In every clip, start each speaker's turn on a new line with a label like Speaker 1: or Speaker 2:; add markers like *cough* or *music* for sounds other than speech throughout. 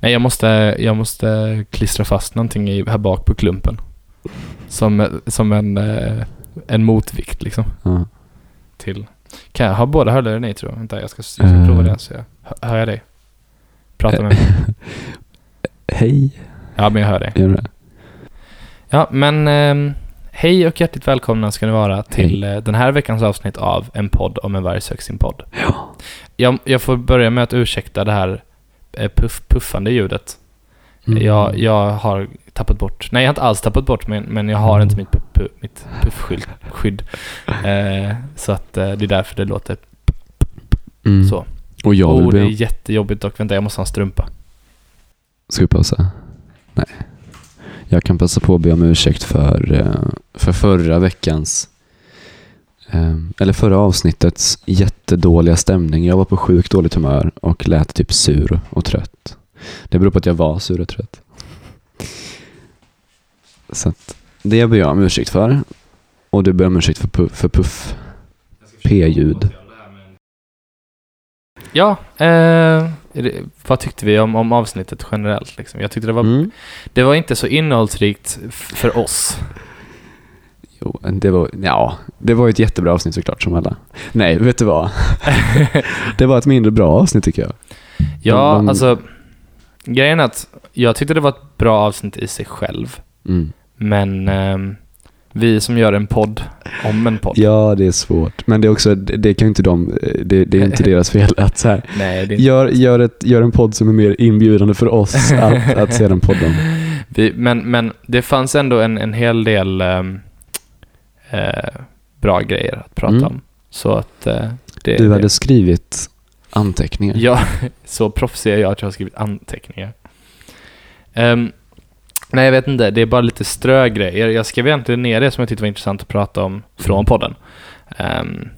Speaker 1: Nej, jag måste, jag måste klistra fast någonting i, här bak på klumpen. Som, som en, eh, en motvikt liksom.
Speaker 2: Ja.
Speaker 1: Till. Kan jag ha båda hörlurar i tror jag? Vänta, jag ska, jag ska
Speaker 2: Eh.
Speaker 1: prova det. Så jag, hör- jag dig? Prata med mig. *laughs*
Speaker 2: Hej,
Speaker 1: Ja, men jag hör dig.
Speaker 2: gör det?
Speaker 1: Ja, men ehm, hej och hjärtligt välkomna ska ni vara till eh, den här veckans avsnitt av En podd om en varg söker sin podd.
Speaker 2: Ja.
Speaker 1: Jag, jag får börja med att ursäkta det här puff, puffande ljudet.
Speaker 2: Mm.
Speaker 1: Jag, jag har tappat bort, nej jag har inte alls tappat bort men, men jag har inte mitt, puff, puff, mitt puffskydd. Skydd. Eh, så att eh, det är därför det låter
Speaker 2: Mm.
Speaker 1: så.
Speaker 2: Och jag vill
Speaker 1: oh, det är jättejobbigt dock. Vänta, jag måste ha en strumpa.
Speaker 2: Ska vi pausa? Nej. Jag kan passa på att be om ursäkt för, eh, för förra veckans eh, eller förra avsnittets jättedåliga stämning. Jag var på sjukt dåligt humör och lät typ sur och trött. Det beror på att jag var sur och trött. Så att det ber jag om ursäkt för. Och du ber om ursäkt för, puff, för puff. P-ljud.
Speaker 1: Ja, eh, vad tyckte vi om, om avsnittet generellt? Liksom? Jag tyckte det var,
Speaker 2: Mm.
Speaker 1: det var inte så innehållsrikt för oss.
Speaker 2: Jo, det var, ja, det var ett jättebra avsnitt såklart som alla. Nej, vet du vad? *laughs* Det var ett mindre bra avsnitt tycker jag.
Speaker 1: ja,
Speaker 2: De- de-
Speaker 1: alltså grejen är att jag tyckte det var ett bra avsnitt i sig själv.
Speaker 2: Mm.
Speaker 1: Men ehm, vi som gör en podd om en podd.
Speaker 2: Ja, det är svårt. Men det är också, det, det kan inte de, det, det är inte deras fel att så här,
Speaker 1: Nej, det är inte
Speaker 2: gör, gör, ett, gör en podd som är mer inbjudande för oss att, att se den podden. *laughs*
Speaker 1: Vi, men, men det fanns ändå en, en hel del ehm, eh, bra grejer att prata
Speaker 2: Mm.
Speaker 1: om. Så att eh, det,
Speaker 2: Du hade
Speaker 1: det,
Speaker 2: skrivit anteckningar.
Speaker 1: Ja, *laughs* så proffsig är jag att jag har skrivit anteckningar. Ehm, nej, jag vet inte. Det är bara lite strögrejer. Jag skrev egentligen ner det som jag tyckte var intressant att prata om från podden. Ehm,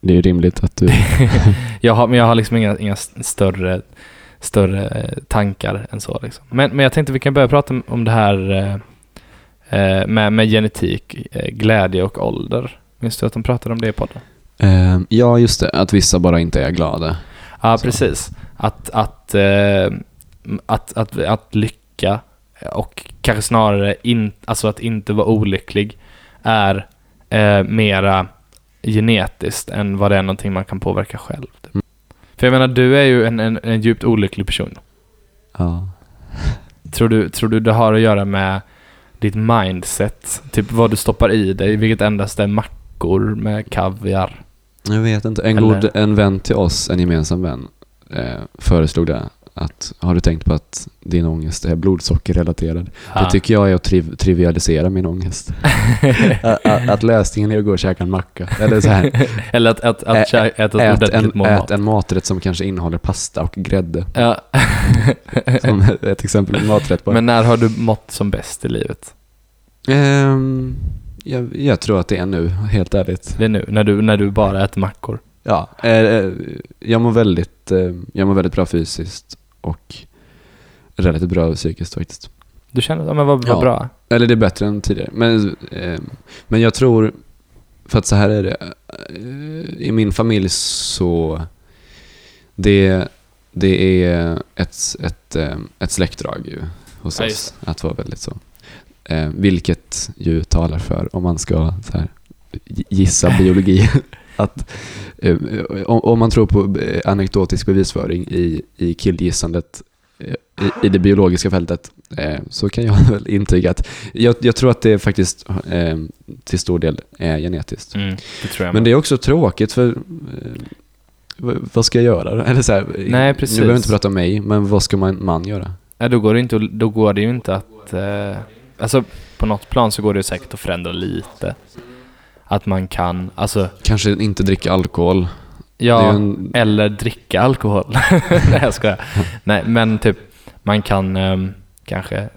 Speaker 2: Det är ju rimligt att du... *laughs*
Speaker 1: jag har, men jag har liksom inga, inga större, större eh, tankar än så. Liksom. Men, men jag tänkte vi kan börja prata om- det här eh, med, med genetik, eh, glädje och ålder. Minns du att de pratade om det i podden?
Speaker 2: Eh, ja, just det. Att vissa bara inte är glada.
Speaker 1: Ja,
Speaker 2: Så.
Speaker 1: precis. Att, att, eh, att, att, att lycka och kanske snarare in, alltså att inte vara olycklig är eh, mera genetiskt än vad det är någonting man kan påverka själv.
Speaker 2: Mm.
Speaker 1: För jag menar, du är ju en, en, en djupt olycklig person.
Speaker 2: Ja.
Speaker 1: Tror du, tror du det har att göra med ditt mindset? Typ vad du stoppar i dig, vilket endast är mackor med kaviar.
Speaker 2: Jag vet inte. En,
Speaker 1: Eller-
Speaker 2: god, en vän till oss, en gemensam vän, eh, föreslog det. Att, har du tänkt på att din ångest är blodsockerrelaterad? Det tycker jag är att triv, trivialisera min ångest. *laughs* att, att, lösningen är att gå och käka en macka. Eller så här, *laughs*
Speaker 1: Eller att, att, att,
Speaker 2: Ä-
Speaker 1: äta
Speaker 2: ät, en, ät en maträtt som kanske innehåller pasta och grädde.
Speaker 1: Ja. *laughs*
Speaker 2: Som ett exempel på maträtt bara.
Speaker 1: Men när har du mått som bäst i livet?
Speaker 2: Ehm, jag, jag tror att det är nu, helt ärligt.
Speaker 1: Det är nu, när du, när du bara äter mackor.
Speaker 2: Ja, eh, eh, jag, mår väldigt, eh, jag mår väldigt bra fysiskt och relativt bra psykiskt faktiskt.
Speaker 1: Du känner, ja men vad, vad
Speaker 2: Ja.
Speaker 1: bra.
Speaker 2: Eller det är bättre än tidigare. Men, eh, men jag tror, för att så här är det. eh, I min familj så, det, det är ett, ett, eh, ett släktdrag ju hos
Speaker 1: Ja,
Speaker 2: oss. Att vara väldigt så. Eh, vilket ju talar för, om man ska så här, gissa biologi, *laughs* att eh, om, om man tror på eh, anekdotisk bevisföring i, i killgissandet eh, i, i det biologiska fältet eh, så kan jag *laughs* väl intyga att jag, jag tror att det faktiskt eh, till stor del är genetiskt.
Speaker 1: Mm, det
Speaker 2: Men det är också tråkigt för eh, vad ska jag göra? *laughs* Eller så här,
Speaker 1: Nej, precis.
Speaker 2: Nu behöver jag inte prata om mig, men vad ska man, man göra?
Speaker 1: Ja, då, går det inte, då går det ju inte att... Eh, alltså, på något plan så går det säkert att förändra lite. Att man kan, alltså,
Speaker 2: Kanske inte dricka alkohol. Det
Speaker 1: ja,
Speaker 2: en,
Speaker 1: eller dricka alkohol. *laughs* Nej, jag skojar. Nej, men typ, man kan ehm, kanske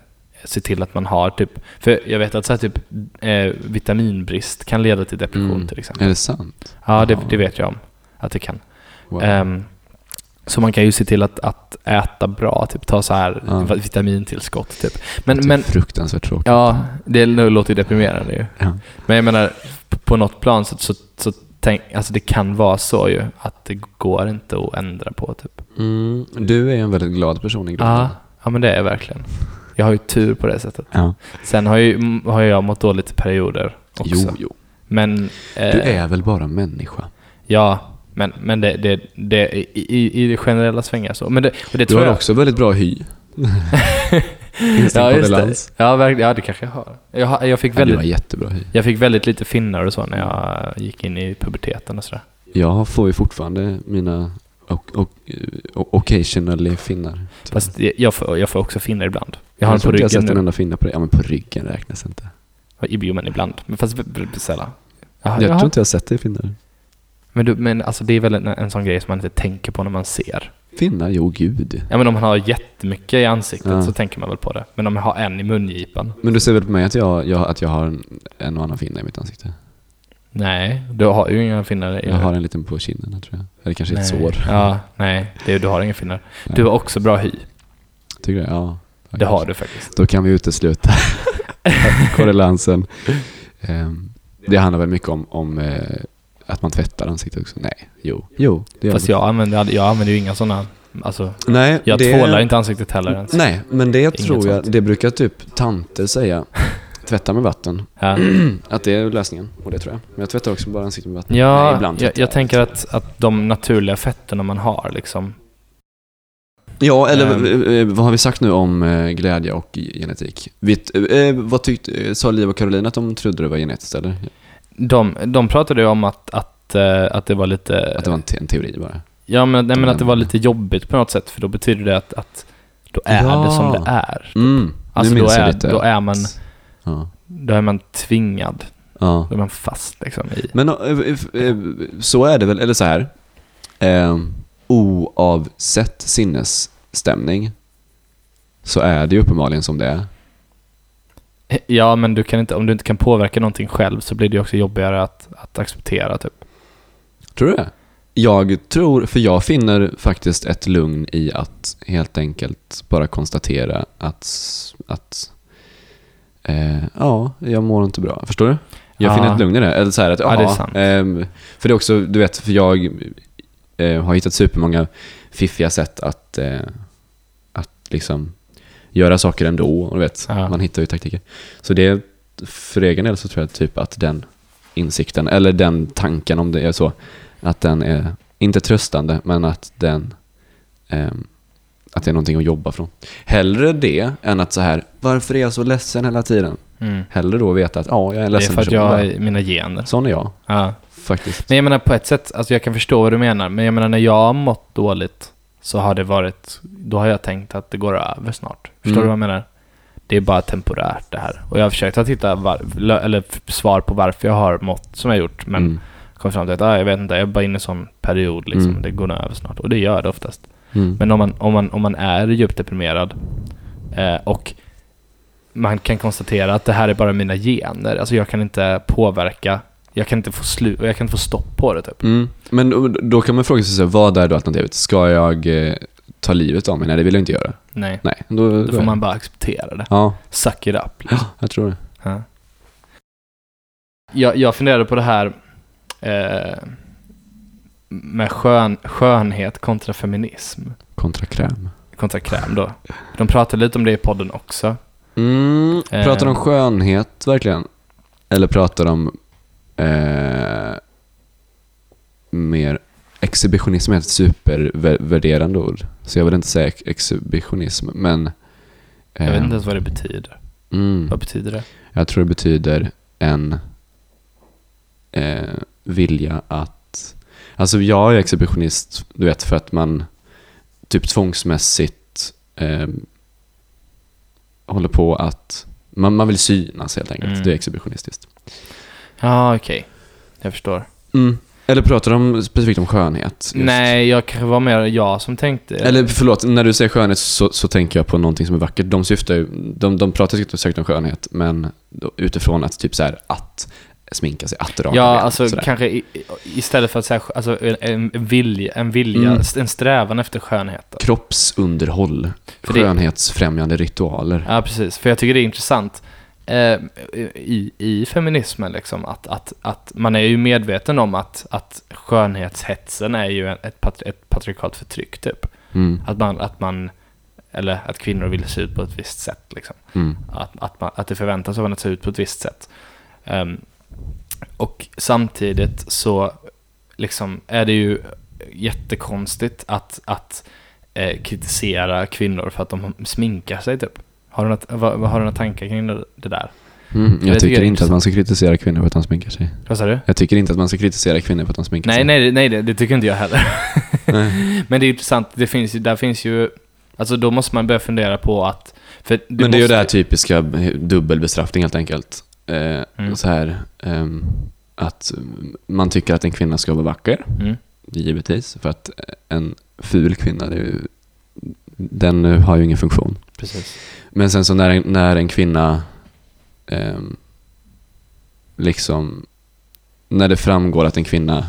Speaker 1: se till att man har typ, för jag vet att så här, typ eh, vitaminbrist kan leda till depression
Speaker 2: Mm.
Speaker 1: till exempel.
Speaker 2: är det sant?
Speaker 1: Ja, det, det vet jag om att det kan.
Speaker 2: Wow.
Speaker 1: Ehm, så man kan ju se till att, att äta bra, typ ta så här
Speaker 2: Ja.
Speaker 1: vitamintillskott typ.
Speaker 2: Det
Speaker 1: Men,
Speaker 2: är
Speaker 1: men
Speaker 2: fruktansvärt tråkigt.
Speaker 1: ja, det låter ju deprimerande ju.
Speaker 2: Ja.
Speaker 1: Men jag menar, på något plan så, så, så tänk, alltså det kan vara så ju att det går inte att ändra på typ.
Speaker 2: Mm, du är en väldigt glad person i grunden.
Speaker 1: Ja, Ja men det är jag verkligen. Jag har ju tur på det sättet.
Speaker 2: Ja.
Speaker 1: Sen har, ju, har jag mått dåligt i perioder också.
Speaker 2: Jo, jo.
Speaker 1: Men... eh,
Speaker 2: Du är väl bara människa?
Speaker 1: Ja, men, men det, det, det, i, i, i det generella svängar så. Men det, och det
Speaker 2: Du
Speaker 1: tror
Speaker 2: har
Speaker 1: jag...
Speaker 2: också väldigt bra hy. *laughs*
Speaker 1: Ja, just det. Ja, verkligen. Ja, det kanske jag har. Jag, jag, fick
Speaker 2: Ja, du har
Speaker 1: väldigt,
Speaker 2: jättebra hy.
Speaker 1: jag fick väldigt lite finnar och så när jag gick in i puberteten och sådär.
Speaker 2: Jag får ju fortfarande mina och, och, och, occasionally finnar.
Speaker 1: Fast jag- får, jag får också finnar ibland. Jag har
Speaker 2: jag
Speaker 1: den på
Speaker 2: inte jag har
Speaker 1: ryggen
Speaker 2: sett en enda finna på dig. Ja, men på ryggen räknas inte.
Speaker 1: Jo, men ibland. Men fast sällan.
Speaker 2: Jag
Speaker 1: jaha.
Speaker 2: tror inte jag har sett dig finnar.
Speaker 1: Men, du, men alltså det är väl en, en sån grej som man inte tänker på när man ser.
Speaker 2: Finnar? Jo, gud.
Speaker 1: Ja men om man har jättemycket i ansiktet
Speaker 2: Ja.
Speaker 1: så tänker man väl på det. Men om jag har en i mungipan.
Speaker 2: Men du ser väl på mig att jag, jag, att jag har en, en och annan finna i mitt ansikte?
Speaker 1: Nej, du har ju inga finnar.
Speaker 2: Jag har en liten på kinden tror jag. Eller kanske ett
Speaker 1: Nej.
Speaker 2: sår.
Speaker 1: Ja, nej. Det, du har inga finnar.
Speaker 2: Nej.
Speaker 1: Du har också bra hy.
Speaker 2: Tycker du? Ja.
Speaker 1: Det har du faktiskt.
Speaker 2: Då kan vi utesluta *laughs* korrelansen. Ehm, det handlar väl mycket om, om eh, att man tvättar ansiktet också? Nej, jo. Jo, det
Speaker 1: Fast jag använder, jag använder ju inga sådana. Alltså,
Speaker 2: Nej,
Speaker 1: jag
Speaker 2: det,
Speaker 1: tvålar inte ansiktet heller ens.
Speaker 2: Nej, men det tror jag,
Speaker 1: sånt.
Speaker 2: det brukar typ tanter säga. *laughs* Tvätta med vatten.
Speaker 1: Ja, *clears throat*
Speaker 2: Att det är lösningen. Och det tror jag. Men jag tvättar också bara ansiktet med vatten. Nej,
Speaker 1: ja
Speaker 2: ibland
Speaker 1: jag, jag tänker att, att de naturliga fetterna man har liksom.
Speaker 2: Ja, eller eh, vad har vi sagt nu om eh, glädje och genetik? Vet, eh, vad tyckte, sa Liv och Caroline att de trodde det var genetiskt eller?
Speaker 1: De, de pratade ju om att, att, eh, att det var lite...
Speaker 2: Att det var en, te- en teori bara?
Speaker 1: Ja, men, nej, men att det var lite jobbigt på något sätt. För då betyder det att, att då är
Speaker 2: Ja.
Speaker 1: det som det är.
Speaker 2: Mm,
Speaker 1: Alltså då är,
Speaker 2: lite.
Speaker 1: då är man
Speaker 2: Ja.
Speaker 1: då är man tvingad.
Speaker 2: ja.
Speaker 1: Då är man fast liksom i...
Speaker 2: Men eh, eh, så är det väl, eller så här. Eh, oavsett sinnesstämning så är det ju uppenbarligen som det är.
Speaker 1: Ja, men du kan inte, om du inte kan påverka någonting själv så blir det också jobbigare att, att acceptera typ.
Speaker 2: Tror du det? Jag tror, för jag finner faktiskt ett lugn i att helt enkelt bara konstatera att, att eh, ja, jag mår inte bra. Förstår du? Jag
Speaker 1: Ja.
Speaker 2: finner ett lugn i det. Eller så här att,
Speaker 1: Ja, det är sant.
Speaker 2: ehm, för det är också, du vet, för jag eh, har hittat supermånga fiffiga sätt att, eh, att liksom göra saker ändå. Och du vet,
Speaker 1: Ja.
Speaker 2: man hittar ju taktiker. Så det, för egen del så tror jag typ att den insikten, eller den tanken om det är så, att den är inte tröstande, men att den ehm, att det är någonting att jobba från. Hellre det än att så här, varför är jag så ledsen hela tiden?
Speaker 1: Mm.
Speaker 2: Hellre då veta att ja, jag är en
Speaker 1: Det är
Speaker 2: ledsen
Speaker 1: för att
Speaker 2: person
Speaker 1: jag är mina gener.
Speaker 2: Sån är jag,
Speaker 1: Ja.
Speaker 2: faktiskt.
Speaker 1: Men jag menar på ett sätt, alltså jag kan förstå vad du menar, men jag menar när jag har mått dåligt så har det varit, då har jag tänkt att det går över snart. Förstår
Speaker 2: Mm.
Speaker 1: du vad jag menar? Det är bara temporärt det här. Och jag har försökt att hitta var, eller svar på varför jag har mått som jag gjort, men
Speaker 2: Mm.
Speaker 1: kom fram till att ah, jag vet inte, jag är bara inne i en sån period liksom,
Speaker 2: Mm.
Speaker 1: det går över snart. Och det gör det oftast.
Speaker 2: Mm.
Speaker 1: Men om man, om man, om man är djupt deprimerad eh, och man kan konstatera att det här är bara mina gener, alltså jag kan inte påverka, jag kan inte få, slu- jag kan inte få stopp på det typ.
Speaker 2: Mm. Men då, kan man fråga sig, så här, vad är då alternativet? Ska jag eh, ta livet av mig? Nej, det vill jag inte göra.
Speaker 1: Nej.
Speaker 2: Nej, då,
Speaker 1: Då
Speaker 2: då
Speaker 1: får man bara acceptera det.
Speaker 2: Ja,
Speaker 1: Suck it up. liksom.
Speaker 2: ja, jag tror det.
Speaker 1: Ja. Jag, jag funderade på det här eh, med skön, skönhet kontra feminism.
Speaker 2: Kontra kräm.
Speaker 1: Kontra kräm då. De pratade lite om det i podden också.
Speaker 2: Mm,
Speaker 1: Eh.
Speaker 2: pratar de skönhet verkligen? Eller pratar de eh, mer... Exhibitionism är ett supervärderande ord. Så jag vill inte säga ex- exhibitionism, men...
Speaker 1: Jag vet
Speaker 2: eh,
Speaker 1: inte ens vad det betyder.
Speaker 2: Mm,
Speaker 1: Vad betyder det?
Speaker 2: jag tror det betyder en eh, vilja att... Alltså jag är exhibitionist, du vet, för att man typ tvångsmässigt eh, håller på att... Man, man vill synas helt enkelt.
Speaker 1: Mm.
Speaker 2: Det är exhibitionistiskt.
Speaker 1: Ja, okej. Jag förstår.
Speaker 2: Eller pratar de specifikt om skönhet? just?
Speaker 1: Nej, jag kanske var mer jag som tänkte.
Speaker 2: Eller förlåt, när du säger skönhet så, så tänker jag på någonting som är vackert. De syftar ju, de, de pratar säkert säkert om skönhet, men då, utifrån att typ så här att sminka sig, att raka
Speaker 1: Ja,
Speaker 2: ben,
Speaker 1: alltså
Speaker 2: sådär.
Speaker 1: kanske i, i- istället för att säga alltså, en, en vilja, en, vilja
Speaker 2: Mm.
Speaker 1: en strävan efter skönhet.
Speaker 2: Kroppsunderhåll,
Speaker 1: För det-
Speaker 2: skönhetsfrämjande ritualer.
Speaker 1: Ja, precis. För jag tycker det är intressant eh, i, i feminismen, liksom, att, att, att man är ju medveten om att, att skönhetshetsen är ju en, ett, pat, ett patriarkalt förtryck, typ.
Speaker 2: Mm.
Speaker 1: Att man, att man eller att kvinnor vill se ut på ett visst sätt. Liksom.
Speaker 2: Mm.
Speaker 1: Att, att, man, att det förväntas av en att se ut på ett visst sätt. Ehm, och samtidigt så liksom är det ju jättekonstigt att, att eh, kritisera kvinnor för att de sminkar sig typ. Har du, något, vad, vad har du några tankar kring det, det där?
Speaker 2: Mm.
Speaker 1: Jag
Speaker 2: Jag
Speaker 1: tycker det
Speaker 2: inte att man ska kritisera kvinnor för att de sminkar sig.
Speaker 1: Vad sa du?
Speaker 2: Jag tycker inte att man ska kritisera kvinnor för att de sminkar
Speaker 1: Nej,
Speaker 2: sig.
Speaker 1: nej, nej det, det tycker inte jag heller. *laughs* *laughs* Men det är intressant, det finns där finns ju, alltså då måste man börja fundera på att, du
Speaker 2: Men det är ju det här typiska dubbelbestraffning helt enkelt. Eh,
Speaker 1: Mm.
Speaker 2: Så här, ehm, att man tycker att en kvinna ska vara vacker,
Speaker 1: Mm,
Speaker 2: givetvis, för att en ful kvinna, det ju, den har ju ingen funktion.
Speaker 1: precis.
Speaker 2: Men sen så när en, när en kvinna ehm, liksom, när det framgår att en kvinna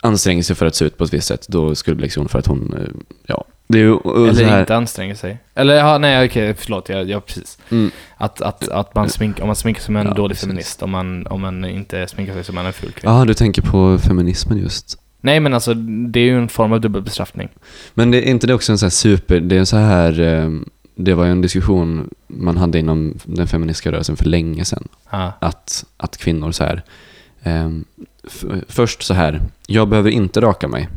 Speaker 2: anstränger sig för att se ut på ett visst sätt, då skulle det bli lektion för att hon, eh, ja, det är ju
Speaker 1: Eller inte anstränger sig. Eller ja, nej okej, förlåt, jag, jag precis.
Speaker 2: Mm,
Speaker 1: Att, att, att man sminkar, om man sminkar som en
Speaker 2: Ja,
Speaker 1: dålig
Speaker 2: precis.
Speaker 1: feminist, om man, om man inte sminkar sig som en ful kvinna.
Speaker 2: Ja, du tänker på feminismen just.
Speaker 1: Nej men alltså, det är ju en form av dubbelbestraffning.
Speaker 2: Men det, är inte det också en sån här super, det är en så här, eh, det var ju en diskussion man hade inom den feministiska rörelsen för länge sedan.
Speaker 1: Ja.
Speaker 2: Att, att kvinnor så här, f- först så här, jag behöver inte raka mig.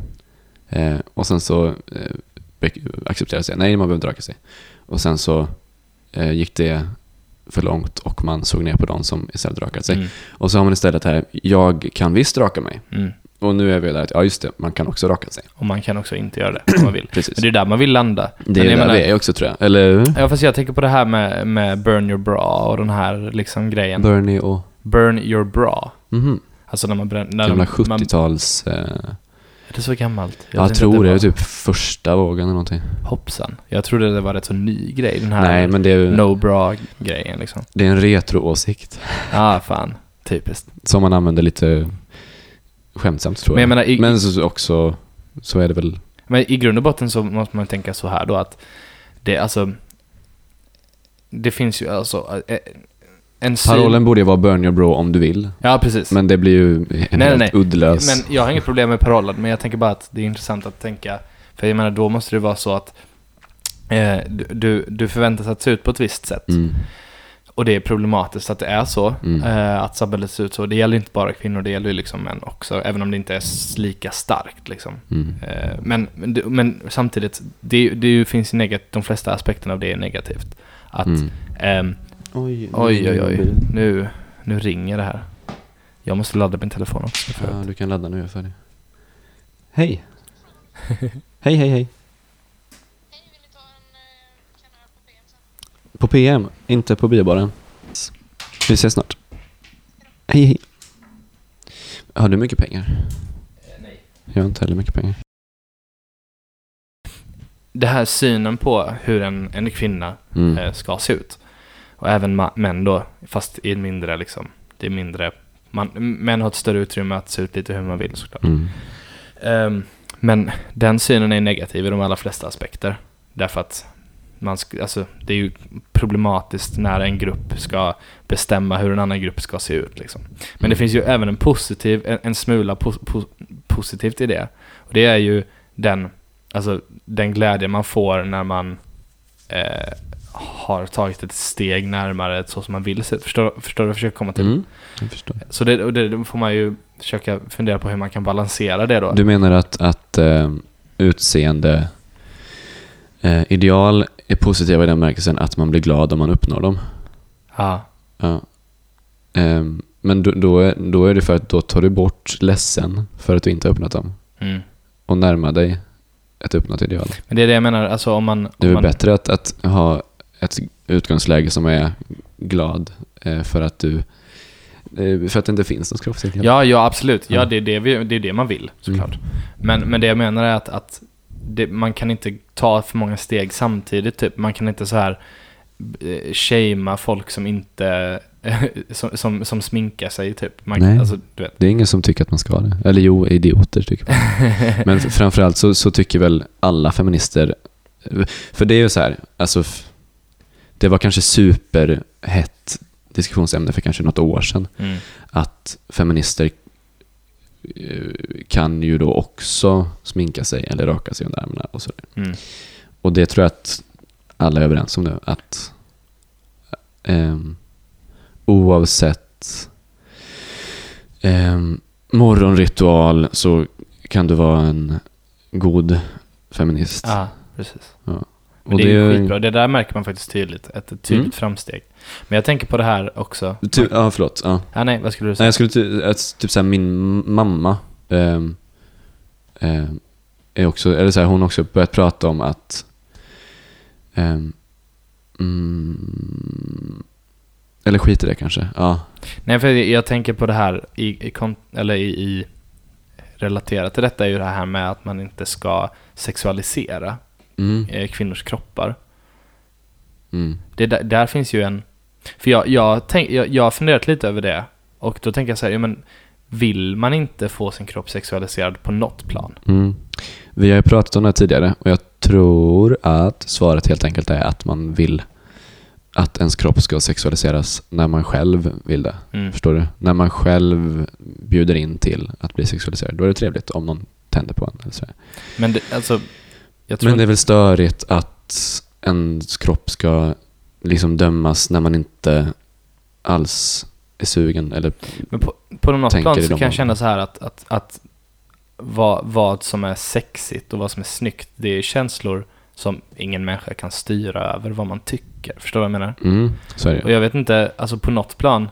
Speaker 2: Eh, och sen så eh, accepterades det, nej man behöver inte raka sig. Och sen så eh, gick det för långt och man såg ner på de som istället rakat sig.
Speaker 1: Mm,
Speaker 2: Och så har man istället här, jag kan visst raka mig.
Speaker 1: mm.
Speaker 2: Och nu är vi där att, ja just det, man kan också raka sig.
Speaker 1: Och man kan också inte göra det om man vill. *clears throat*
Speaker 2: Precis.
Speaker 1: Men det är där man vill landa.
Speaker 2: Det är
Speaker 1: jag
Speaker 2: där
Speaker 1: menar-
Speaker 2: vi är också tror jag. Eller
Speaker 1: Ja fast jag tänker på det här med, med burn your bra och den här liksom grejen.
Speaker 2: Bernie och...
Speaker 1: burn your bra.
Speaker 2: Mhm.
Speaker 1: Alltså när man bränner...
Speaker 2: Gamla
Speaker 1: man,
Speaker 2: 70-tals... Eh,
Speaker 1: Är det så gammalt?
Speaker 2: jag
Speaker 1: tänkte
Speaker 2: tror
Speaker 1: att
Speaker 2: det, är typ första vågen eller någonting.
Speaker 1: Hoppsan. Jag trodde det var rätt så ny grej, den här
Speaker 2: Nej, men det är,
Speaker 1: no bra-grejen liksom.
Speaker 2: det är en retro-åsikt.
Speaker 1: Ah, fan. Typiskt.
Speaker 2: Som man använder lite skämtsamt tror
Speaker 1: Men jag
Speaker 2: jag.
Speaker 1: menar, i,
Speaker 2: Men så, också, så är det väl...
Speaker 1: men i grund och botten så måste man tänka så här då att det, alltså... Det finns ju alltså... eh, En syn-
Speaker 2: Parollen borde ju vara burn your bro om du vill.
Speaker 1: Ja, precis.
Speaker 2: Men det blir ju en
Speaker 1: Nej,
Speaker 2: helt
Speaker 1: nej,
Speaker 2: uddlös...
Speaker 1: Men jag har inget problem med parollen, men jag tänker bara att det är intressant att tänka. För jag menar, då måste det vara så att eh, du, du, du förväntas att se ut på ett visst sätt.
Speaker 2: Mm,
Speaker 1: Och det är problematiskt att det är så,
Speaker 2: Mm.
Speaker 1: eh, att samhället ser ut så. Det gäller inte bara kvinnor, det gäller ju liksom män också, även om det inte är lika starkt liksom.
Speaker 2: mm.
Speaker 1: Eh, men, men, men samtidigt, det, det finns ju negat, de flesta aspekterna av det är negativt. Att,
Speaker 2: Mm.
Speaker 1: ehm,
Speaker 2: Oj,
Speaker 1: oj, oj, oj, nu, nu ringer det här. Jag måste ladda min telefon också. För
Speaker 2: Ja,
Speaker 1: att,
Speaker 2: du kan ladda nu, jag är färdig. *laughs* Hej! hej, hej, hej.
Speaker 3: På PM,
Speaker 2: inte på biobaren. Vi ses snart. Hej, hej. Har du mycket pengar?
Speaker 1: nej.
Speaker 2: Jag har inte heller mycket pengar.
Speaker 1: det här synen på hur en, en kvinna
Speaker 2: Mm.
Speaker 1: eh, ska se ut. Och även män då, fast i en mindre liksom, det är mindre, man, män har ett större utrymme att se ut lite hur man vill såklart.
Speaker 2: Mm.
Speaker 1: Ehm, men den synen är negativ i de allra flesta aspekter. Därför att man sk- alltså, det är ju problematiskt när en grupp ska bestämma hur en annan grupp ska se ut. Liksom. Men det finns ju även en positiv, en, en smula po, po, positivt i det. Och det är ju den, alltså, den glädje man får när man eh, har tagit ett steg närmare så som man vill se. Förstår, förstår du vad jag försöker komma till?
Speaker 2: Mm.
Speaker 1: Så det, och det, då får man ju försöka fundera på hur man kan balansera det då.
Speaker 2: Du menar att, att eh, utseende eh, ideal är positiva i den märkelsen att man blir glad om man uppnår dem?
Speaker 1: Ja,
Speaker 2: Ja. Ehm, men då, då, är, då är det för att då tar du bort ledsen för att du inte har uppnått dem
Speaker 1: mm.
Speaker 2: och närmar dig ett uppnått ideal.
Speaker 1: Men det är det jag menar, alltså om man...
Speaker 2: Det är
Speaker 1: om man
Speaker 2: bättre att, att ha ett utgångsläge som är glad eh, för att du eh, för att det inte finns någon kroppsideal.
Speaker 1: Ja, ja absolut. Ja. det är det, vi, det, är det man vill såklart.
Speaker 2: Mm.
Speaker 1: Men, men det jag menar är att, att det, man kan inte ta för många steg samtidigt. Typ. Man kan inte så här eh, shamea folk som inte *laughs* som, som, som sminkar sig typ. Man,
Speaker 2: Nej.
Speaker 1: Alltså.
Speaker 2: Det är ingen som tycker att man ska det. Eller jo, idioter tycker man. *laughs* Men framförallt så, så tycker väl alla feminister, för det är ju så här, alltså det var kanske superhett diskussionsämne för kanske något år sedan,
Speaker 1: Mm.
Speaker 2: att feminister kan ju då också sminka sig eller raka sig under armarna och sådär.
Speaker 1: Mm.
Speaker 2: Och det tror jag att alla är överens om nu. Att ehm, oavsett ehm, morgonritual så kan du vara en god feminist.
Speaker 1: Ja, precis.
Speaker 2: Ja.
Speaker 1: Men det, är ju skitbra. Det där märker man faktiskt tydligt. Ett tydligt
Speaker 2: Mm.
Speaker 1: framsteg. Men jag tänker på det här också.
Speaker 2: Ty, ja, förlåt. Ja.
Speaker 1: Ja, nej, vad skulle du säga?
Speaker 2: jag skulle typ såhär, min mamma ehm, är också, eller såhär, hon har också börjat prata om att ehm, mm, eller skit i det kanske. Ja.
Speaker 1: Nej, för jag, tänker på det här i, i, eller i, i relaterat till detta är ju det här med att man inte ska sexualisera
Speaker 2: Mm,
Speaker 1: eh, kvinnors kroppar.
Speaker 2: mm,
Speaker 1: Det där, där finns ju en... För jag, jag, tänk, jag, jag har funderat lite över det. Och då tänker jag så här, ja, men vill man inte få sin kropp sexualiserad på något plan?
Speaker 2: mm. Vi har ju pratat om det här tidigare och jag tror att svaret helt enkelt är att man vill att ens kropp ska sexualiseras när man själv vill det.
Speaker 1: Mm.
Speaker 2: Förstår du? När man själv bjuder in till att bli sexualiserad, då är det trevligt om någon tänder på en. Eller så.
Speaker 1: Men det, alltså, jag
Speaker 2: Men det är väl störigt att ens kropp ska liksom dömas när man inte alls är sugen. Eller,
Speaker 1: Men på, på något plan så kan jag känna så här att, att, att vad, vad som är sexigt och vad som är snyggt, det är känslor som ingen människa kan styra över vad man tycker. Förstår du vad jag menar?
Speaker 2: mm, så är det
Speaker 1: Och jag vet inte, alltså på något plan,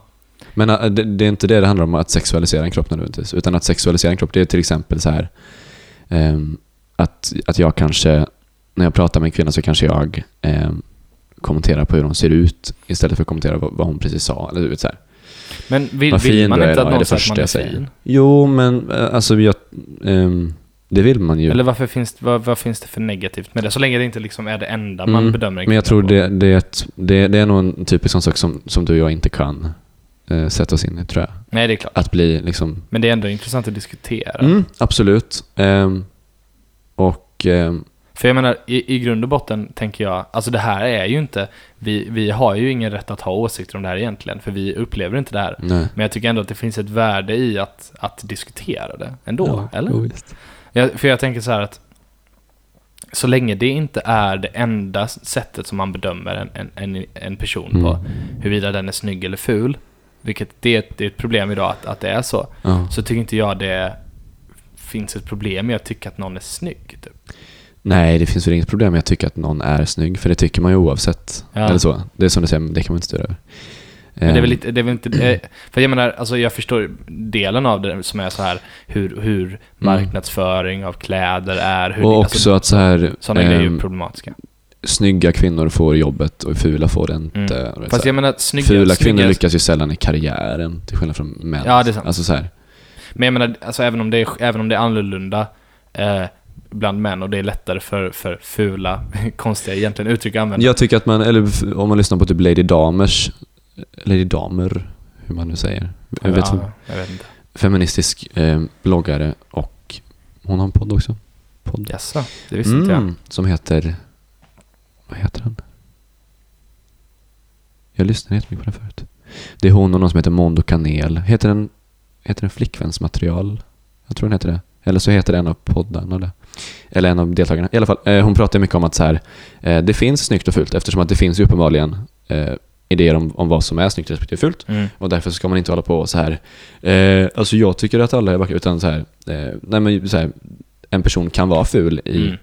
Speaker 2: Men äh, det, det är inte det det handlar om, att sexualisera en kropp nödvändigtvis. Utan att sexualisera en kropp, det är till exempel så här ehm, att, att jag kanske, när jag pratar med en kvinna så kanske jag ehm, kommenterar på hur hon ser ut istället för att kommentera vad, vad hon precis sa. Eller du vet så här.
Speaker 1: men vill,
Speaker 2: Vad
Speaker 1: vill
Speaker 2: fin
Speaker 1: man inte att någon säger att man är
Speaker 2: jag säger.
Speaker 1: fin?
Speaker 2: Jo, men äh, alltså jag, ehm, det vill man ju.
Speaker 1: Eller varför finns, vad, vad finns det för negativt med det? Så länge det inte liksom är det enda man
Speaker 2: Mm,
Speaker 1: bedömer en
Speaker 2: Men jag tror det, det, det, det är nog en typisk sån sak som, som du och jag inte kan eh, sätta oss in i, tror jag.
Speaker 1: Nej, det är klart.
Speaker 2: Att bli liksom...
Speaker 1: Men det är ändå intressant att diskutera.
Speaker 2: Mm, absolut. Ehm, och... ehm,
Speaker 1: För jag menar, i, i grund och botten tänker jag, alltså det här är ju inte, vi, vi har ju ingen rätt att ha åsikter om det här egentligen, för vi upplever inte det här.
Speaker 2: nej.
Speaker 1: Men jag tycker ändå att det finns ett värde i att, att diskutera det ändå,
Speaker 2: Ja,
Speaker 1: eller?
Speaker 2: jo.
Speaker 1: Jag, för jag tänker så här att så länge det inte är det enda sättet som man bedömer en, en, en, en person
Speaker 2: Mm.
Speaker 1: på, huruvida den är snygg eller ful, vilket det, är ett- det är ett problem idag att, att det är så,
Speaker 2: Ja.
Speaker 1: så tycker inte jag det finns ett problem med att tycka att någon är snygg. Typ.
Speaker 2: Nej, det finns väl inget problem med att tycka att någon är snygg, för det tycker man ju oavsett.
Speaker 1: Ja.
Speaker 2: Eller så. Det är som du säger, det kan man inte styra över.
Speaker 1: Men det är väl
Speaker 2: Ehm,
Speaker 1: inte, det är väl inte eh, för jag menar, alltså jag förstår delen av det som är så här hur, hur marknadsföring av kläder är, hur
Speaker 2: Mm. och också
Speaker 1: alltså,
Speaker 2: att så här,
Speaker 1: sådana grejer är
Speaker 2: ehm,
Speaker 1: problematiska.
Speaker 2: snygga kvinnor får jobbet och fula får det inte.
Speaker 1: Mm.
Speaker 2: Och vet,
Speaker 1: Fast jag menar, snygga,
Speaker 2: Fula
Speaker 1: snygga,
Speaker 2: kvinnor lyckas ju sällan i karriären, till skillnad från män.
Speaker 1: Ja, det är sant.
Speaker 2: Alltså så här,
Speaker 1: Men jag menar, alltså även om det är, även om det är annorlunda eh, bland män och det är lättare för, för fula, *laughs* konstiga egentligen uttryck att använda.
Speaker 2: Jag tycker att man, eller om man lyssnar på typ Lady Damers, Lady Damer, hur man nu säger. Jag vet,
Speaker 1: ja, jag vet inte.
Speaker 2: Feministisk eh, bloggare och hon har en podd också. Podd.
Speaker 1: Jaså, det visste inte jag.
Speaker 2: Mm, som heter, vad heter den? Jag lyssnade jättemycket på den förut. Det är hon och någon som heter Mondo Kanel. Heter den, heter den Flickvänsmaterial? Jag tror den heter det. Eller så heter det en av poddarna det. Eller en av deltagarna. I alla fall, eh, hon pratar mycket om att så här, eh, det finns snyggt och fult eftersom att det finns ju uppenbarligen eh, idéer om, om vad som är snyggt respektive fult.
Speaker 1: Mm.
Speaker 2: Och därför ska man inte hålla på så här. Eh, alltså jag tycker att alla är vackra, utan så här, eh, nej men så här, en person kan vara ful i,
Speaker 1: Mm.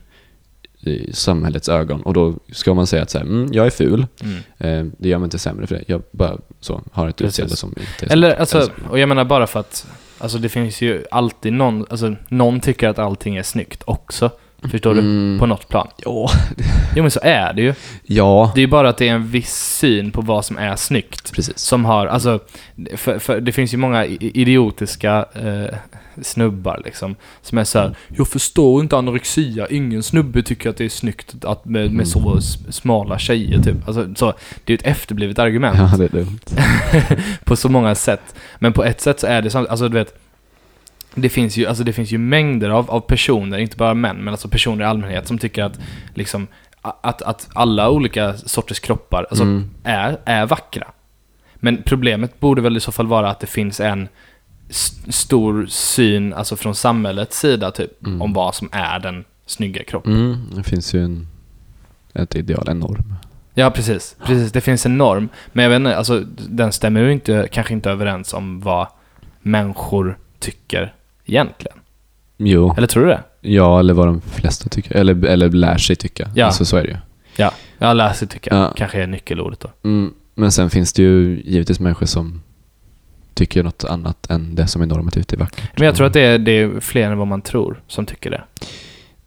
Speaker 2: I samhällets ögon och då ska man säga att så här, mm, jag är ful,
Speaker 1: Mm.
Speaker 2: eh, det gör mig inte sämre för det. Jag bara så, har ett utseende som inte
Speaker 1: Eller alltså,
Speaker 2: så.
Speaker 1: och jag menar bara för att, alltså det finns ju alltid någon, alltså någon tycker att allting är snyggt också. Förstår du?
Speaker 2: Mm.
Speaker 1: På något plan.
Speaker 2: Ja.
Speaker 1: Jo men så är det ju.
Speaker 2: ja,
Speaker 1: Det är ju bara att det är en viss syn på vad som är snyggt.
Speaker 2: precis.
Speaker 1: Som har, alltså, för, för det finns ju många idiotiska eh, snubbar liksom. Som är så här, jag förstår inte anorexia, ingen snubbe tycker att det är snyggt att med, med så s- smala tjejer typ. Alltså, så, det är ett efterblivet argument
Speaker 2: Ja, det är dumt. *laughs*
Speaker 1: på så många sätt. Men på ett sätt så är det samt, alltså du vet, det finns ju, alltså det finns ju mängder av, av personer, inte bara män, men alltså personer i allmänhet som tycker att liksom, att, att alla olika sorters kroppar alltså,
Speaker 2: Mm.
Speaker 1: är, är vackra. Men problemet borde väl i så fall vara att det finns en stor syn, alltså från samhällets sida typ,
Speaker 2: Mm.
Speaker 1: om vad som är den snygga kroppen.
Speaker 2: Mm, det finns ju en, ett ideal, en norm.
Speaker 1: Ja, precis. precis. Det finns en norm. Men jag vet inte, alltså, den stämmer ju inte, kanske inte överens om vad människor tycker egentligen.
Speaker 2: Jo,
Speaker 1: Eller tror du det?
Speaker 2: ja eller vad de flesta tycker, eller, eller lär sig tycka.
Speaker 1: Ja.
Speaker 2: Alltså så är det ju.
Speaker 1: Ja, jag läser tycker jag.
Speaker 2: Ja.
Speaker 1: Kanske är nyckelordet då.
Speaker 2: Mm, men sen finns det ju givetvis människor som tycker något annat än det som är normativt är vackert.
Speaker 1: Men jag tror att det är, det är fler än vad man tror som tycker det.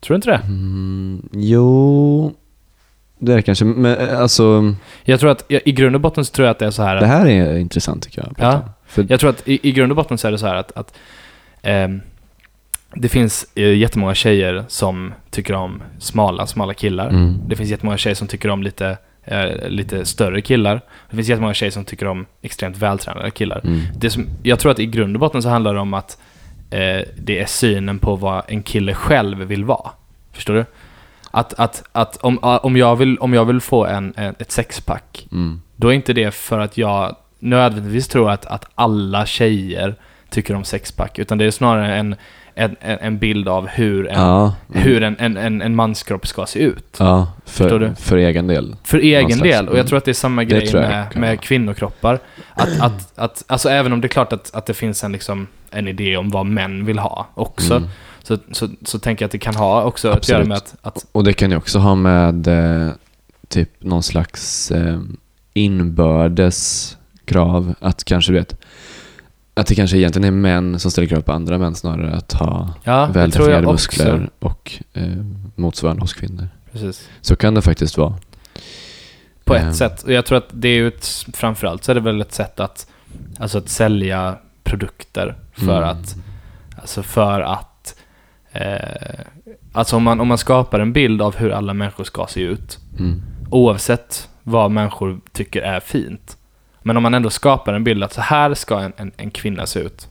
Speaker 1: Tror du inte det?
Speaker 2: Mm, jo, det är det kanske. Men eh, alltså,
Speaker 1: Jag tror att, i grund och botten så tror jag att det är så här
Speaker 2: det här är intressant tycker jag. att
Speaker 1: Ja.
Speaker 2: För,
Speaker 1: Jag tror att i, i grund och botten så är det så här att, att ehm, det finns eh, jättemånga tjejer som tycker om smala, smala killar.
Speaker 2: mm,
Speaker 1: Det finns jättemånga tjejer som tycker om lite, eh, lite större killar. Det finns jättemånga tjejer som tycker om extremt vältränade killar.
Speaker 2: mm,
Speaker 1: Det som, jag tror att i grund och botten så handlar det om att eh, det är synen på vad en kille själv vill vara. Förstår du? Att, att, att om, om, jag vill, om jag vill få en, ett sexpack,
Speaker 2: mm,
Speaker 1: då är inte det för att jag nödvändigtvis tror att, att alla tjejer tycker om sexpack, utan det är snarare en, en, en bild av hur en,
Speaker 2: ja, mm,
Speaker 1: hur en, en, en, en manskropp ska se ut.
Speaker 2: ja för, för egen del.
Speaker 1: För egen
Speaker 2: slags-
Speaker 1: del, och jag tror att det är samma grej med, med kvinnokroppar. Att, att, att, alltså även om det är klart att, att det finns en, liksom, en idé om vad män vill ha också,
Speaker 2: Mm.
Speaker 1: så, så, så tänker jag att det kan ha också att
Speaker 2: Absolut.
Speaker 1: göra med att, att
Speaker 2: Och det kan ju också ha med eh, typ någon slags eh, inbördes krav. Att kanske du vet, att det kanske egentligen är män som ställer krav på andra män snarare att ha
Speaker 1: ja,
Speaker 2: väldefinierade muskler och eh, motsvarande hos kvinnor.
Speaker 1: Precis.
Speaker 2: Så kan det faktiskt vara.
Speaker 1: På ett
Speaker 2: Ehm.
Speaker 1: sätt. Och jag tror att det är ju ett, framförallt så är det väl ett sätt att, alltså att sälja produkter för
Speaker 2: Mm.
Speaker 1: att, alltså för att, eh, alltså om man, om man skapar en bild av hur alla människor ska se ut,
Speaker 2: Mm.
Speaker 1: oavsett vad människor tycker är fint. Men om man ändå skapar en bild att så här ska en, en, en kvinna se ut,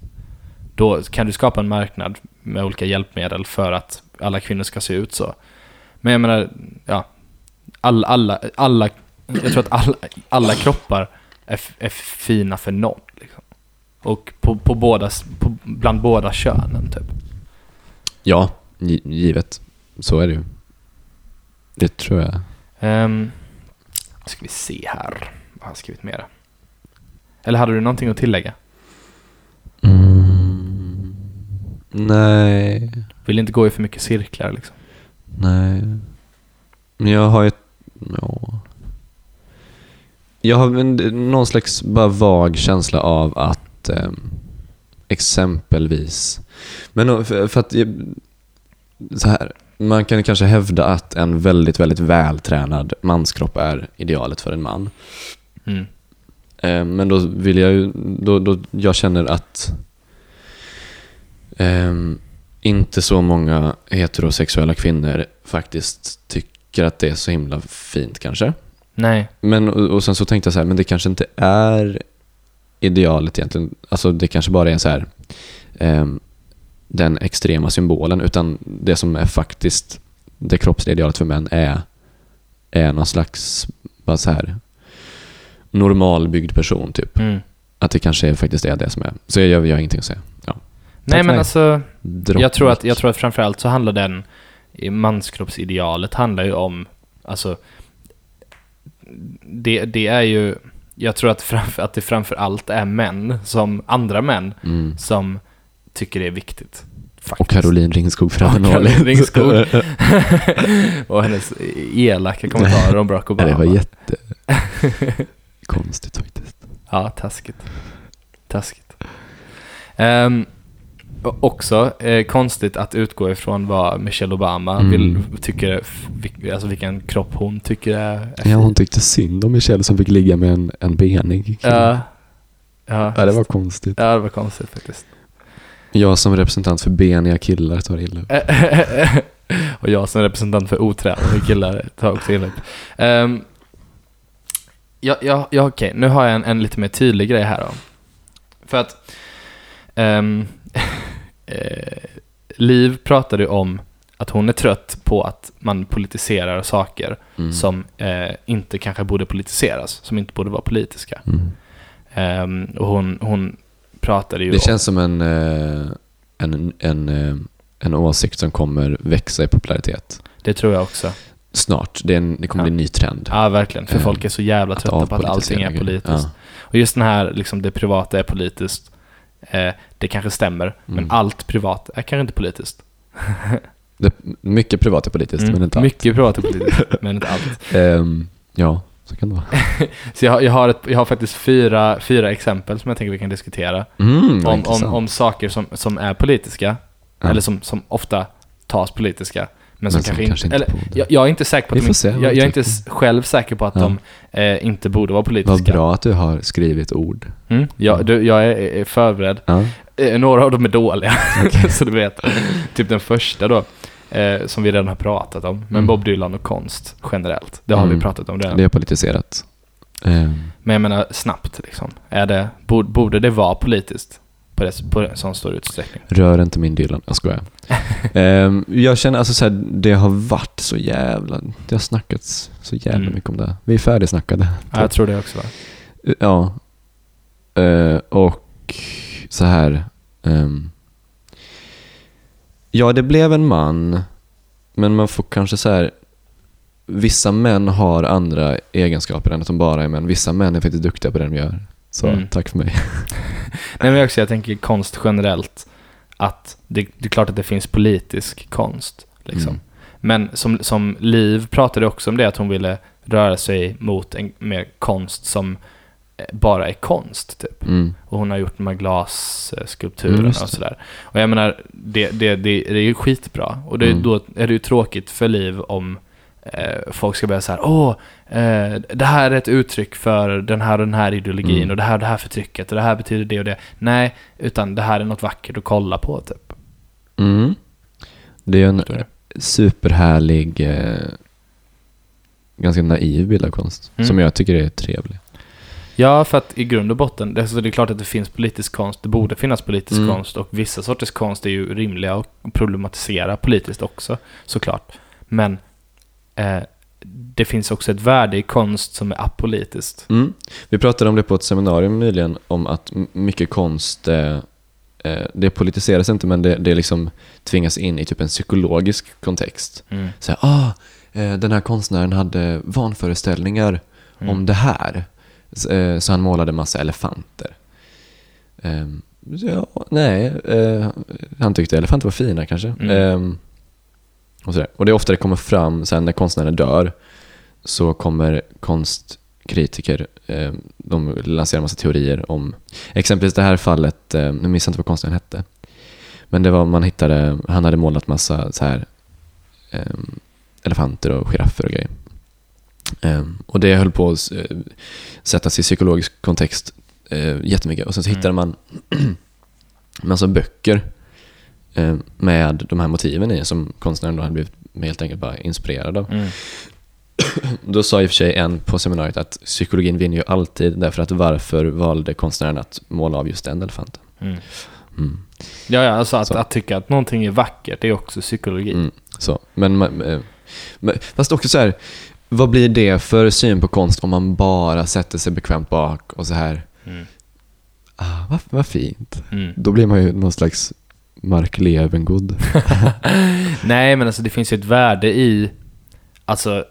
Speaker 1: då kan du skapa en marknad med olika hjälpmedel för att alla kvinnor ska se ut så. Men jag menar, ja, alla, alla, alla jag tror att alla, alla kroppar är, är fina för någon. Liksom. Och på, på båda, på, bland båda könen typ.
Speaker 2: Ja, gi- givet. Så är det ju. Det tror jag.
Speaker 1: Um, ska vi se här. Vad har jag skrivit mer? Eller hade du någonting att tillägga?
Speaker 2: Mm. Nej.
Speaker 1: Vill inte gå i för mycket cirklar liksom.
Speaker 2: Nej. Men jag har ju... Ja. Jag har en, någon slags bara vag känsla av att ehm, exempelvis... Men för, för att... Så här. Man kan kanske hävda att en väldigt, väldigt vältränad manskropp är idealet för en man.
Speaker 1: Mm.
Speaker 2: Eh, Men då vill jag ju, då, då jag känner att ehm, inte så många heterosexuella kvinnor faktiskt tycker att det är så himla fint kanske.
Speaker 1: Nej.
Speaker 2: Men, och, och sen så tänkte jag så här, men det kanske inte är idealet egentligen. Alltså det kanske bara är så här ehm, den extrema symbolen, utan det som är faktiskt det kroppsliga idealet för män är, är någon slags bara så här normalbyggd person typ.
Speaker 1: Mm.
Speaker 2: Att det kanske faktiskt är det som är. Så jag, jag har ingenting att säga. Ja.
Speaker 1: Nej men alltså, jag tror, att, jag tror att framförallt så handlar den, manskroppsidealet handlar ju om, alltså, det, det är ju, jag tror att, framför, att det framför allt är män, som andra män,
Speaker 2: Mm.
Speaker 1: som tycker det är viktigt. Faktiskt.
Speaker 2: Och Caroline Ringskog för
Speaker 1: Och
Speaker 2: Anna
Speaker 1: Caroline. Ringskog. *laughs* och hennes elaka kommentarer om Barack Obama.
Speaker 2: Det var jätte *laughs* konstigt faktiskt.
Speaker 1: Ja, taskigt. Taskigt. Och också eh, konstigt att utgå ifrån vad Michelle Obama
Speaker 2: Mm.
Speaker 1: vill, tycker, vil- alltså vilken kropp hon tycker är, är
Speaker 2: Ja,
Speaker 1: fin.
Speaker 2: hon tyckte synd om Michelle som fick ligga med en, en benig kille.
Speaker 1: Ja, ja,
Speaker 2: Ja, det var konstigt.
Speaker 1: ja, det var konstigt faktiskt.
Speaker 2: Jag som representant för beniga killar tar illa upp. *laughs*
Speaker 1: och jag som representant för otränade killar tar också illa upp. Um, ja, ja, ja okej. Nu har jag en, en lite mer tydlig grej här då. För att *laughs* eh, Liv pratade om att hon är trött på att man politiserar saker
Speaker 2: Mm.
Speaker 1: som eh, inte kanske borde politiseras, som inte borde vara politiska.
Speaker 2: Mm.
Speaker 1: Ehm, och hon, hon pratade ju
Speaker 2: Det
Speaker 1: om...
Speaker 2: känns som en, eh, en, en, eh, en åsikt som kommer växa i popularitet
Speaker 1: Det tror jag också.
Speaker 2: Snart. Det, en, det kommer
Speaker 1: Ja.
Speaker 2: bli en ny trend.
Speaker 1: Ja, verkligen. För
Speaker 2: Eh,
Speaker 1: folk är så jävla
Speaker 2: att
Speaker 1: trötta på att allting är politiskt.
Speaker 2: Ja.
Speaker 1: Och just den här, liksom det privata är politiskt. Eh, det kanske stämmer, men
Speaker 2: Mm.
Speaker 1: allt privat är kanske inte politiskt.
Speaker 2: Det, mycket privat är politiskt,
Speaker 1: Mm,
Speaker 2: men inte allt.
Speaker 1: Mycket privat är politiskt, *laughs* men inte allt.
Speaker 2: Ehm, ja, så kan det vara. *laughs*
Speaker 1: Så jag, har- jag, har ett, jag har faktiskt fyra, fyra exempel som jag tänker vi kan diskutera.
Speaker 2: Mm,
Speaker 1: Om, om, om saker som, som är politiska, eller som, som ofta tas politiska. Men som,
Speaker 2: som
Speaker 1: kanske,
Speaker 2: kanske
Speaker 1: inte... Eller, jag, jag är inte säker på att de,
Speaker 2: se vad
Speaker 1: jag, jag är inte själv säker på att
Speaker 2: Ja.
Speaker 1: de eh, inte borde vara
Speaker 2: Vad
Speaker 1: politiska.
Speaker 2: bra att du har skrivit ord.
Speaker 1: Mm, jag, du, jag är, är förberedd.
Speaker 2: Ja.
Speaker 1: Eh, några av dem är dåliga, *laughs* så du vet. Typ den första då, eh, som vi redan har pratat om. Men
Speaker 2: Mm.
Speaker 1: Bob Dylan och konst generellt. Det har
Speaker 2: Mm.
Speaker 1: vi pratat om redan.
Speaker 2: Det är politiserat. Ehm,
Speaker 1: Men jag menar snabbt liksom. Är det, borde det vara politiskt? På, det, på en sån stor utsträckning?
Speaker 2: rör inte min Dylan. Jag skojar. *laughs* Ehm, jag känner alltså så här, det har varit så jävla, det har snackats så jävla
Speaker 1: Mm.
Speaker 2: mycket om det. Vi är färdigsnackade.
Speaker 1: Ja, jag tror det också va?
Speaker 2: Ja. Eh, och så här. ehm, ja, det blev en man, men man får kanske så här. Vissa män har andra egenskaper än att de bara är män. Vissa män är faktiskt duktiga på det de gör. Så
Speaker 1: Mm.
Speaker 2: tack för mig. *laughs*
Speaker 1: Nej men också, jag tänker konst generellt. Att det, det är klart att det finns politisk konst. Liksom.
Speaker 2: Mm.
Speaker 1: Men som, som Liv pratade också om det, att hon ville röra sig mot en mer konst som eh, bara är konst, typ.
Speaker 2: Mm.
Speaker 1: Och hon har gjort de här
Speaker 2: Mm,
Speaker 1: glasskulpturerna
Speaker 2: just
Speaker 1: och sådär. Och jag menar, det, det, det, det är ju skitbra. Och det,
Speaker 2: Mm.
Speaker 1: då är det ju tråkigt för Liv om folk ska börja här, åh, eh, det här är ett uttryck för den här och den här ideologin
Speaker 2: Mm.
Speaker 1: och det här och det här förtrycket och det här betyder det och det. Nej, utan det här är något vackert att kolla på, typ.
Speaker 2: Mm. Det är ju en superhärlig, eh, ganska naiv bild av konst.
Speaker 1: Mm.
Speaker 2: Som jag tycker är trevlig.
Speaker 1: Ja, för att i grund och botten, det, alltså det är klart att det finns politisk konst, det borde finnas politisk
Speaker 2: Mm.
Speaker 1: konst och vissa sorters konst är ju rimliga att problematisera politiskt också, såklart. Men eh, det finns också ett värde i konst som är apolitiskt.
Speaker 2: Mm. Vi pratade om det på ett seminarium nyligen, om att mycket konst, eh, eh, det politiseras inte men det, det liksom tvingas in i typ en psykologisk kontext.
Speaker 1: Mm.
Speaker 2: Så här, ah, eh, den här konstnären hade vanföreställningar
Speaker 1: Mm.
Speaker 2: om det här. Så, han målade massa elefanter. Ehm, ja, nej, han tyckte elefanter var fina kanske.
Speaker 1: Mm.
Speaker 2: Och, sådär. och det är ofta det kommer fram, sen när konstnären dör, så kommer konstkritiker, eh, de lanserar massa teorier om, exempelvis det här fallet, eh, nu minns jag inte vad konstnären hette, men det var man hittade, han hade målat massa så här eh, elefanter och giraffer och grejer. Eh, och det höll på att eh, sättas i psykologisk kontext eh, jättemycket. Och sen så
Speaker 1: Mm.
Speaker 2: hittade man *clears throat* massa böcker med de här motiven i som konstnären då hade blivit helt enkelt bara inspirerad av.
Speaker 1: Mm. *clears throat*
Speaker 2: Då sa i och för sig en på seminariet att psykologin vinner ju alltid därför att varför valde konstnären att måla av just den elefanten?
Speaker 1: Mm.
Speaker 2: Mm.
Speaker 1: Ja, ja, alltså att, att tycka att någonting är vackert, är också psykologi.
Speaker 2: Mm, så. Men, man- eh, men, fast också så här, vad blir det för syn på konst om man bara sätter sig bekvämt bak och så här,
Speaker 1: Mm.
Speaker 2: ah, vad, vad fint.
Speaker 1: Mm.
Speaker 2: Då blir man ju någon slags Mark Levengood. *laughs*
Speaker 1: Nej, men alltså det finns ju ett värde i, alltså,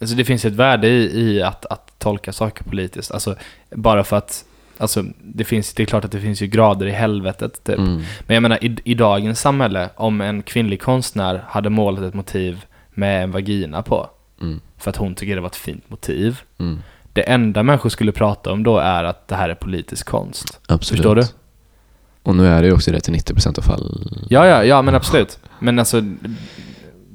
Speaker 1: alltså det finns ett värde i, i att, att tolka saker politiskt. Alltså, bara för att, alltså, det, finns, det är klart att det finns ju grader i helvetet, typ.
Speaker 2: Mm.
Speaker 1: Men jag menar, i, i dagens samhälle, om en kvinnlig konstnär hade målat ett motiv med en vagina på,
Speaker 2: Mm.
Speaker 1: för att hon tycker det var ett fint motiv,
Speaker 2: Mm.
Speaker 1: det enda människor skulle prata om då är att det här är politisk konst.
Speaker 2: Absolut.
Speaker 1: Förstår du?
Speaker 2: Och nu är det ju också det till 90% av fall.
Speaker 1: Ja, ja, ja, men absolut. Men alltså,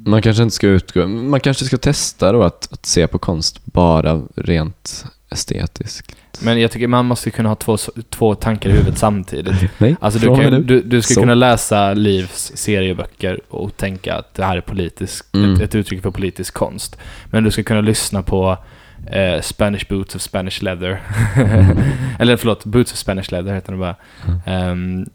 Speaker 2: Man kanske inte ska utgå, man kanske ska testa då att, att se på konst bara rent estetiskt.
Speaker 1: Men jag tycker man måste kunna ha två, två tankar i huvudet *laughs* samtidigt.
Speaker 2: Nej,
Speaker 1: Alltså du, kan, du, du ska
Speaker 2: Så.
Speaker 1: kunna läsa Livs serieböcker och tänka att det här är politisk,
Speaker 2: Mm.
Speaker 1: ett, ett uttryck för politisk konst. Men du ska kunna lyssna på eh, Spanish Boots of Spanish Leather. *laughs* Eller förlåt, Boots of Spanish Leather heter den bara.
Speaker 2: Mm.
Speaker 1: Ehm,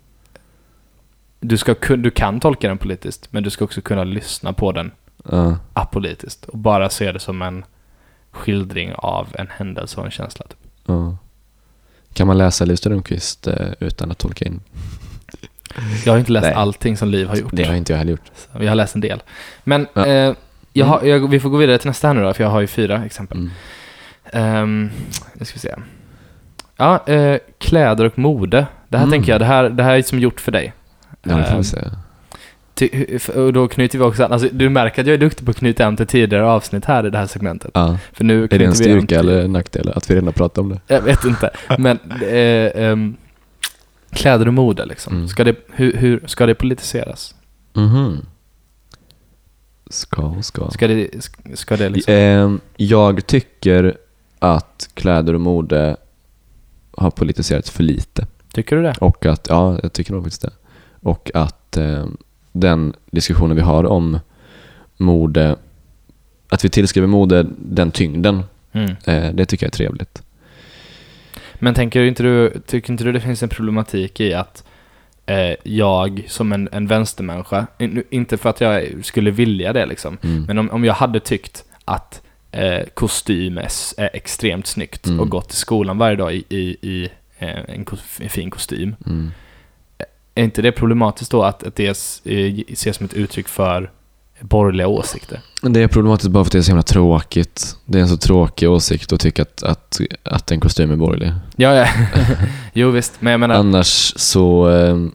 Speaker 1: du, ska, du kan tolka den politiskt, men du ska också kunna lyssna på den
Speaker 2: Ja.
Speaker 1: apolitiskt. Och bara se det som en skildring av en händelse och en känsla. Typ.
Speaker 2: Ja. Kan man läsa Liv Strömquist eh, utan att tolka in?
Speaker 1: Jag har inte läst
Speaker 2: Nej.
Speaker 1: allting som Liv har gjort.
Speaker 2: Det har inte jag heller gjort.
Speaker 1: Så Jag har läst en del. Men
Speaker 2: Ja.
Speaker 1: eh, jag har, jag, vi får gå vidare till nästa här nu då, för jag har ju fyra exempel.
Speaker 2: Mm.
Speaker 1: Um, nu ska vi se. Ja, eh, kläder och mode. Det här
Speaker 2: Mm.
Speaker 1: tänker jag, det här, det här är som gjort för dig.
Speaker 2: Ja, det får
Speaker 1: Ehm,
Speaker 2: vi säga.
Speaker 1: Ty, hu- och då knyter vi också an, alltså, du märker att jag är duktig på att knyta an till tidigare avsnitt här i det här segmentet.
Speaker 2: Ja.
Speaker 1: För nu
Speaker 2: Är det en styrka
Speaker 1: till-
Speaker 2: eller en nackdel att vi redan pratat om det?
Speaker 1: Jag vet inte. Men eh, ehm, kläder och mode liksom.
Speaker 2: Mm.
Speaker 1: Ska, det, hur, hur, ska det politiseras?
Speaker 2: Mhm. Ska ska.
Speaker 1: Ska det, ska det liksom...
Speaker 2: Ehm, jag tycker att kläder och mode har politiserats för lite.
Speaker 1: Tycker du det?
Speaker 2: Och att, ja, jag tycker nog faktiskt det. Och att ehm, den diskussionen vi har om mode, att vi tillskriver mode den tyngden,
Speaker 1: Mm.
Speaker 2: eh, det tycker jag är trevligt.
Speaker 1: Men tänker inte du, tycker inte du det finns en problematik i att eh, jag som en, en vänstermänniska, in- inte för att jag skulle vilja det liksom,
Speaker 2: Mm.
Speaker 1: men om, om jag hade tyckt att eh, kostym är, är extremt snyggt
Speaker 2: Mm.
Speaker 1: och gått till skolan varje dag i, i, i eh, en, fin kostym,
Speaker 2: Mm.
Speaker 1: är inte det problematiskt då att, att det eh, ses som ett uttryck för borgerliga åsikter?
Speaker 2: Det är problematiskt bara för att det är så himla tråkigt. Det är en så tråkig åsikt att tycka att, att, att en kostym är borgerlig.
Speaker 1: Ja, ja. *laughs* jo visst, men jag menar,
Speaker 2: Annars så... ehm,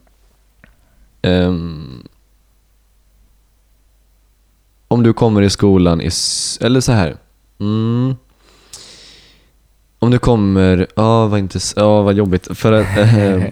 Speaker 2: ehm, om du kommer i skolan i... Eller så här. Mm, om du kommer... Ja, vad inte... Ja, vad jobbigt. För att... *laughs* ehm,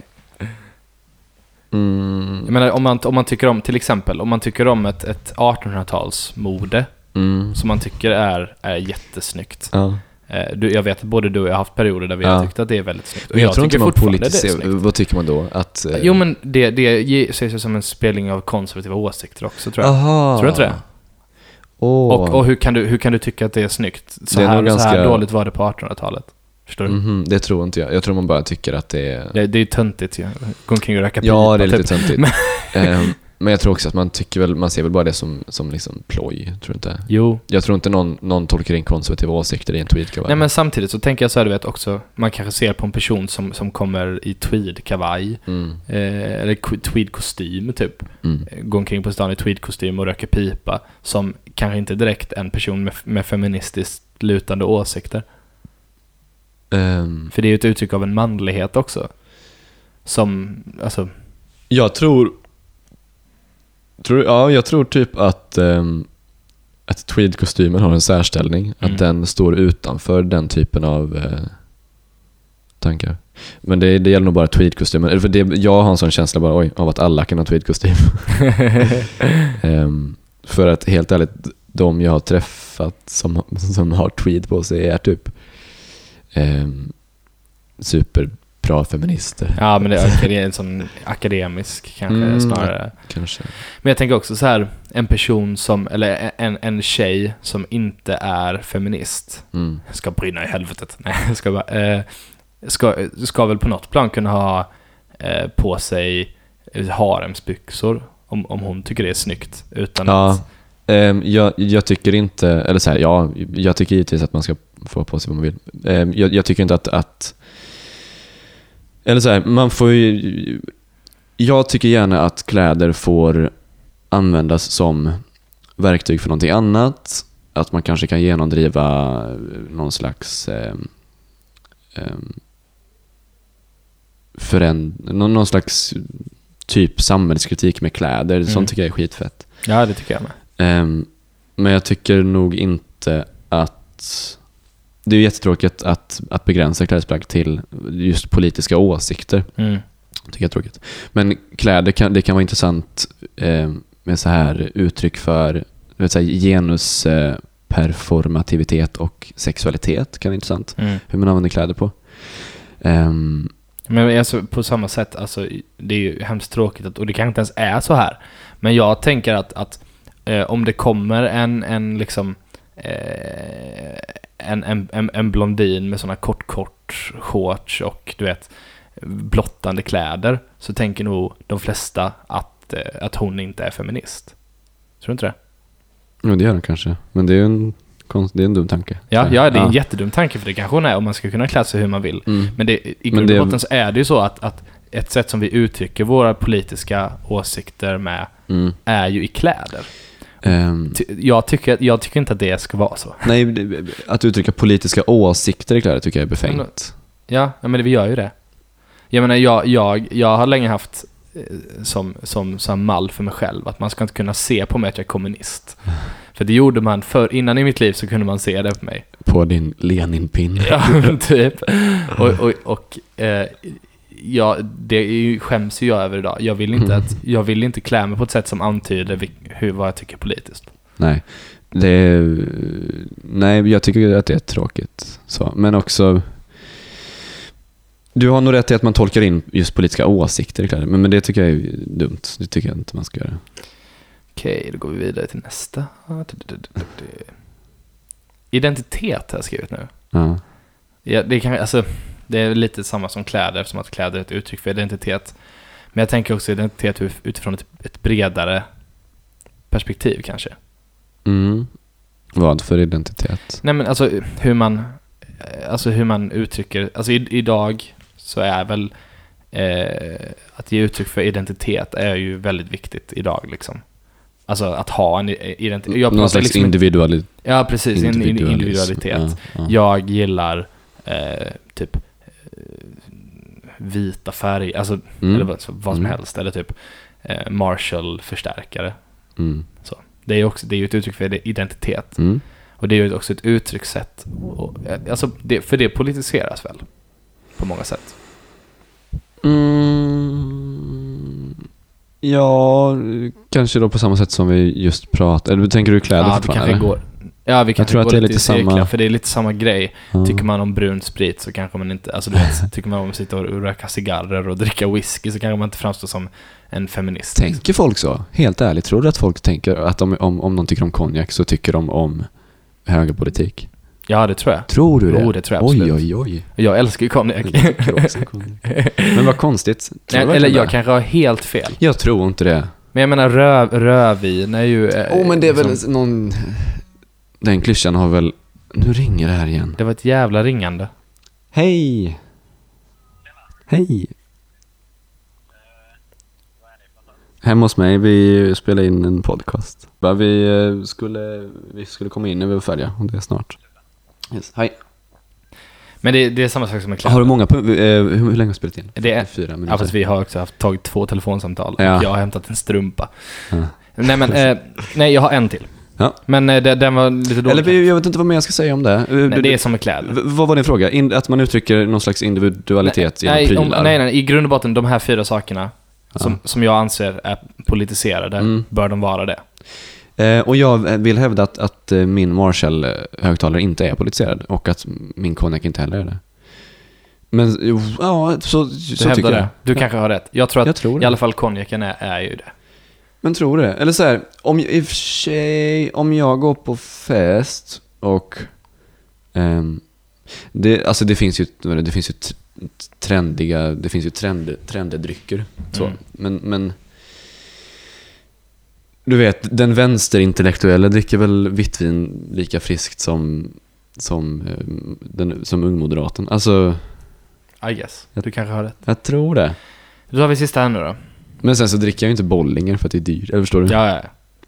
Speaker 2: mm,
Speaker 1: jag menar om, man, om man tycker om, till exempel, om man tycker om ett, ett 1800-talsmode
Speaker 2: mm,
Speaker 1: som man tycker är, är jättesnyggt.
Speaker 2: ja.
Speaker 1: Eh, Du, jag vet att både du och jag har haft perioder där vi
Speaker 2: Ja.
Speaker 1: har tyckt att det är väldigt snyggt. Och
Speaker 2: Men jag, tror inte man politiserar... Vad tycker man då? Att... eh,
Speaker 1: Jo men det, det ses ju som en spegling av konservativa åsikter också tror jag.
Speaker 2: Aha.
Speaker 1: Tror du inte det?
Speaker 2: Åh.
Speaker 1: Och, och hur, kan du, hur kan du tycka att det är snyggt? Så,
Speaker 2: Det är
Speaker 1: här,
Speaker 2: nog
Speaker 1: så här
Speaker 2: ganska-
Speaker 1: dåligt var det på 1800-talet. Förstår du?
Speaker 2: Mhm, det tror inte jag. Jag tror man bara tycker att det är...
Speaker 1: Det, det är ju töntigt ju. Gå omkring och röka
Speaker 2: Ja,
Speaker 1: pipa,
Speaker 2: det är lite
Speaker 1: typ.
Speaker 2: töntigt.
Speaker 1: Men- *laughs*
Speaker 2: Ehm, Men jag tror också att man tycker väl, man ser väl bara det som, som liksom ploj, tror du inte?
Speaker 1: Jo.
Speaker 2: Jag tror inte någon, någon tolkar in konservativa åsikter i en tweedkavaj.
Speaker 1: Nej men samtidigt så tänker jag så här, du vet också, man kanske ser på en person som, som kommer i tweedkavaj,
Speaker 2: Mm,
Speaker 1: eh, eller tweedkostym typ,
Speaker 2: mm,
Speaker 1: eh, går omkring på stan i tweedkostym och röker pipa, som kanske inte direkt en person med, med feministiskt lutande åsikter.
Speaker 2: Ehm,
Speaker 1: För det är ju ett uttryck av en manlighet också. Som, alltså,
Speaker 2: jag tror, tror... Ja, jag tror typ att, um, att tweedkostymen har en särställning.
Speaker 1: Mm.
Speaker 2: Att den står utanför den typen av eh, tankar. Men det, det gäller nog bara tweedkostymen. För det, jag har en sån känsla bara, oj, av att alla kan ha tweedkostym. *laughs* Ehm, för att helt ärligt, de jag har träffat som, som har tweed på sig är typ um, superbra feminister.
Speaker 1: ja men det är en sån akademisk kanske
Speaker 2: Mm.
Speaker 1: snarare.
Speaker 2: Kanske.
Speaker 1: Men jag tänker också så här, en person som, eller en, en tjej som inte är feminist,
Speaker 2: Mm.
Speaker 1: ska brinna i helvetet. Nej, *laughs* ska bara, eh, ska, ska väl på något plan kunna ha eh, på sig eh, haremsbyxor om, om hon tycker det är snyggt. Utan
Speaker 2: Ja,
Speaker 1: att,
Speaker 2: jag, jag tycker inte, eller så här, ja, jag tycker givetvis att man ska få på sig vad man vill. Ehm, jag, jag tycker inte att, att eller så här, man får ju, jag tycker gärna att kläder får användas som verktyg för någonting annat. Att man kanske kan genomdriva någon slags ehm, ehm, föränd- någon slags typ samhällskritik med kläder.
Speaker 1: Mm.
Speaker 2: Sånt tycker jag är skitfett.
Speaker 1: ja, det tycker jag med.
Speaker 2: Ehm, men jag tycker nog inte att... Det är ju jättetråkigt att, att begränsa klädesplagg till just politiska åsikter.
Speaker 1: Mm.
Speaker 2: tycker jag är tråkigt. Men kläder kan, det kan vara intressant eh, med så här uttryck för du vet, så här, genusperformativitet eh, performativitet och sexualitet kan vara intressant.
Speaker 1: Mm.
Speaker 2: Hur man använder kläder på. Ehm,
Speaker 1: Men alltså, på samma sätt, alltså, det är ju hemskt tråkigt att, och det kanske inte ens är så här. Men jag tänker att, att eh, om det kommer en, en liksom eh, en, en, en, en blondin med sådana kort, kort shorts och du vet blottande kläder så tänker nog de flesta att, eh, att hon inte är feminist. Tror du inte det?
Speaker 2: jo, det gör de kanske. Men det är ju en det är en dum tanke.
Speaker 1: Ja, ja, det är en jättedum tanke för det kanske hon är om man ska kunna klä sig hur man vill.
Speaker 2: Mm.
Speaker 1: Men det, i grund och botten så är det ju så att, att ett sätt som vi uttrycker våra politiska åsikter med
Speaker 2: Mm.
Speaker 1: är ju i kläder. Ty, jag, tycker, jag tycker inte att det ska vara så.
Speaker 2: nej, att uttrycka politiska åsikter i kläder tycker jag är befängt.
Speaker 1: Ja, men vi gör ju det. Jag menar, jag, jag, jag har länge haft eh, som, som, som mall för mig själv att man ska inte kunna se på mig att jag är kommunist. För det gjorde man för innan i mitt liv så kunde man se det på mig.
Speaker 2: På din Lenin-pin.
Speaker 1: Ja, *laughs* typ. Och, och, och eh, ja, det är ju, skäms ju jag över idag. Jag vill, inte
Speaker 2: Mm.
Speaker 1: att, jag vill inte klä mig på ett sätt som antyder hur, vad jag tycker politiskt.
Speaker 2: Nej, det nej, jag tycker att det är tråkigt. Så. Men också, du har nog rätt i att man tolkar in just politiska åsikter i kläder, men, men det tycker jag är dumt. Det tycker jag inte man ska göra.
Speaker 1: Okej, då går vi vidare till nästa. Identitet har jag skrivit nu.
Speaker 2: Ja.
Speaker 1: Ja, det, kan, alltså, det är lite samma som kläder, eftersom att kläder är ett uttryck för identitet. Men jag tänker också identitet ut- utifrån ett, ett bredare perspektiv kanske.
Speaker 2: Mm. Vad för identitet?
Speaker 1: Nej men alltså hur man, alltså hur man uttrycker, alltså i, idag så är väl eh, att ge uttryck för identitet är ju väldigt viktigt idag liksom. Alltså att ha en identitet. Jag
Speaker 2: Någon slags
Speaker 1: liksom
Speaker 2: individualitet.
Speaker 1: Ja precis, en individualitet.
Speaker 2: Ja, ja.
Speaker 1: Jag gillar eh, typ vita färger, alltså
Speaker 2: Mm.
Speaker 1: eller vad, vad som
Speaker 2: Mm.
Speaker 1: helst. Eller typ eh, Marshall-förstärkare.
Speaker 2: Mm.
Speaker 1: Det är ju också, det är ett uttryck för identitet.
Speaker 2: Mm.
Speaker 1: Och det är ju också ett uttryckssätt. Och, eh, alltså det, för det politiseras väl? På många sätt.
Speaker 2: Mm. Ja, kanske då på samma sätt som vi just pratade. Eller tänker du kläder
Speaker 1: ja,
Speaker 2: fortfarande?
Speaker 1: kanske går, ja, vi kanske
Speaker 2: tror att
Speaker 1: går
Speaker 2: det är
Speaker 1: lite,
Speaker 2: lite
Speaker 1: cirklar,
Speaker 2: samma-
Speaker 1: För det är lite samma grej.
Speaker 2: Ja.
Speaker 1: Tycker man om brun sprit så kanske man inte, alltså du vet, *laughs* tycker man om att sitta och röka cigarrer och dricka whisky så kanske man inte framstår som en feminist.
Speaker 2: Tänker folk så? Helt ärligt, tror du att folk tänker att de, om, om de tycker om konjak så tycker de om högerpolitik?
Speaker 1: Ja, det tror jag.
Speaker 2: Tror du det?
Speaker 1: Jo, det tror jag
Speaker 2: oj,
Speaker 1: absolut.
Speaker 2: oj, oj.
Speaker 1: Jag älskar ju konjak.
Speaker 2: Men vad konstigt.
Speaker 1: Nej, Eller jag
Speaker 2: det?
Speaker 1: kanske har helt fel.
Speaker 2: Jag tror inte det.
Speaker 1: Men jag menar röv, rödvin är ju... eh,
Speaker 2: Åh, men det är väl
Speaker 1: liksom-
Speaker 2: någon... Den klyschan har väl... Nu ringer det här igen.
Speaker 1: Det var ett jävla ringande.
Speaker 2: Hej! Hej! Hemma hos mig, vi spelar in en podcast. Vi, eh, skulle, vi skulle komma in när vi var färdiga, och det är snart. Yes. Hej.
Speaker 1: Men det, det är samma sak som med kläder.
Speaker 2: Har du många eh, hur, hur länge har du spelat in?
Speaker 1: Det är-
Speaker 2: Fyra
Speaker 1: Ja,
Speaker 2: minuter.
Speaker 1: fast vi har också haft, tagit två telefonsamtal
Speaker 2: Ja.
Speaker 1: jag har hämtat en strumpa.
Speaker 2: Ja.
Speaker 1: Nej men, eh, nej jag har en till.
Speaker 2: Ja.
Speaker 1: Men eh, det- den var lite dålig.
Speaker 2: Eller jag vet inte vad mer jag ska säga om det. Eh,
Speaker 1: nej, det är som med kläder.
Speaker 2: v- Vad var din fråga? In, att man uttrycker någon slags individualitet genom
Speaker 1: nej,
Speaker 2: prylar?
Speaker 1: om, nej, nej, i grund och botten, de här fyra sakerna som, som jag anser är politiserade,
Speaker 2: Mm.
Speaker 1: bör de vara det.
Speaker 2: Eh, och jag vill hävda att, att eh, min Marshall-högtalare inte är politiserad och att min konjak inte heller är det. Men jo, ja, så,
Speaker 1: Du
Speaker 2: så
Speaker 1: hävdar
Speaker 2: tycker
Speaker 1: det?
Speaker 2: jag.
Speaker 1: Du kanske har rätt. Jag tror att
Speaker 2: Jag tror
Speaker 1: i
Speaker 2: det.
Speaker 1: alla fall konjaken är, är ju det.
Speaker 2: Men tror det? Eller så här, om, i och för sig, om jag går på fest och... ehm, det, alltså det finns ju, det finns ju trendiga, det finns ju trend, trendedrycker. Så.
Speaker 1: Mm.
Speaker 2: Men, men... Du vet, den vänsterintellektuella dricker väl vitt vin lika friskt som, som, ehm, den, som ungmoderaten. Alltså,
Speaker 1: I guess. Du kanske har rätt.
Speaker 2: jag tror det.
Speaker 1: Då har vi sista här nu då.
Speaker 2: Men sen så dricker jag ju inte Bollinger för att det är dyrt, eller förstår du?
Speaker 1: Ja, ja.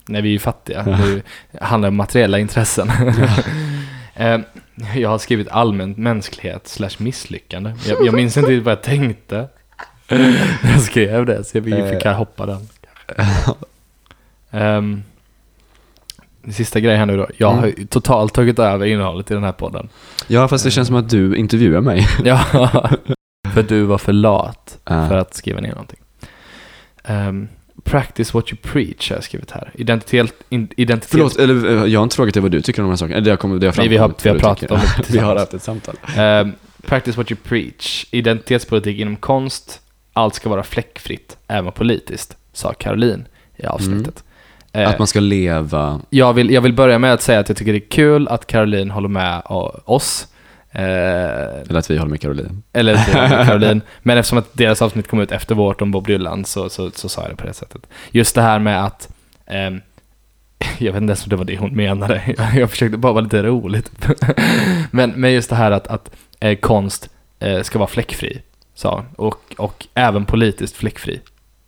Speaker 1: Nej, vi är ju fattiga.
Speaker 2: Ja.
Speaker 1: Det handlar om materiella intressen. *laughs* Eh, jag har skrivit allmänt mänsklighet slash misslyckande. Jag, jag minns inte vad jag tänkte. jag skrev det, så vi kan hoppa den. Um, sista grejen här nu då. Jag har ju totalt tagit över innehållet i den här podden.
Speaker 2: Ja, fast det känns som att du intervjuar mig. *laughs*
Speaker 1: Ja, för du var för lat för att skriva ner någonting. Ehm, practice what you preach har jag skrivit här. Identitet... Identitet
Speaker 2: Förlåt, eller eh, jag har inte frågat dig vad du tycker om de här sakerna. Det har, kommit, det har
Speaker 1: Nej, vi har- vi har pratat om det *laughs*
Speaker 2: Vi har haft ett samtal.
Speaker 1: Ehm, practice what you preach. Identitetspolitik inom konst. Allt ska vara fläckfritt, även politiskt, sa Caroline i avsnittet.
Speaker 2: Mm. Att man ska leva...
Speaker 1: jag, vill, jag vill börja med att säga att jag tycker det är kul att Caroline håller med oss. Eh,
Speaker 2: Eller att vi håller med Caroline.
Speaker 1: eller att vi håller med *laughs* Caroline. Men eftersom att deras avsnitt kom ut efter vårt om Bob Dylan så, så, så sa jag det på det sättet. Just det här med att ehm, *laughs* jag vet inte ens om det var det hon menade. *laughs* Jag, försökte bara vara lite roligt. men, men just det här att, att eh, konst eh, ska vara fläckfri, sa. Och, och även politiskt fläckfri.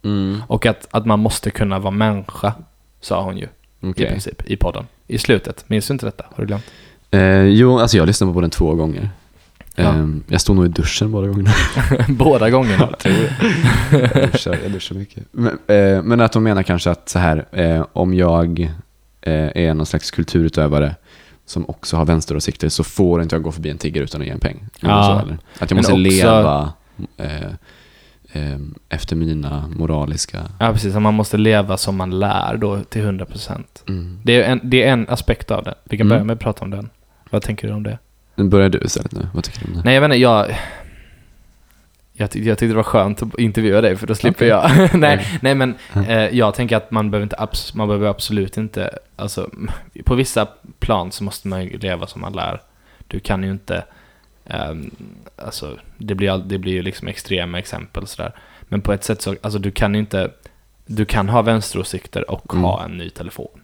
Speaker 2: Mm.
Speaker 1: Och att, att man måste kunna vara människa, sa hon ju i
Speaker 2: Okej.
Speaker 1: princip i podden. I slutet. Minns du inte detta? Har du glömt?
Speaker 2: Eh, jo, alltså jag lyssnade på den två gånger.
Speaker 1: Ja.
Speaker 2: Eh, jag stod nog i duschen båda gångerna. *laughs*
Speaker 1: Båda gångerna, tror jag. *laughs*
Speaker 2: jag, duschar, jag duschar mycket. Men, eh, men att de menar kanske att så här, eh, om jag eh, är någon slags kulturutövare som också har vänsteråsikter så får inte jag gå förbi en tiggare utan att ge en peng.
Speaker 1: Ja.
Speaker 2: så? Att jag måste
Speaker 1: också-
Speaker 2: leva eh, efter mina moraliska...
Speaker 1: Ja, precis. Man måste leva som man lär då till 100%.
Speaker 2: Mm.
Speaker 1: Det är en, det är en aspekt av det. Vi kan
Speaker 2: Mm.
Speaker 1: börja med att prata om den. Vad tänker du om det?
Speaker 2: Nu börjar du istället nu. Vad tycker du om det?
Speaker 1: Nej, jag vet inte, jag... Jag, tyck, jag tyckte det var skönt att intervjua dig för då slipper
Speaker 2: Okej.
Speaker 1: jag. *laughs* nej, nej, men eh, jag tänker att man behöver, inte, abs- man behöver absolut inte... Alltså, på vissa plan så måste man ju leva som man lär. Du kan ju inte... ehm, alltså, det blir, det blir ju liksom extrema exempel sådär. Men på ett sätt så, alltså du kan ju inte... Du kan ha vänsteråsikter och
Speaker 2: Mm.
Speaker 1: ha en ny telefon.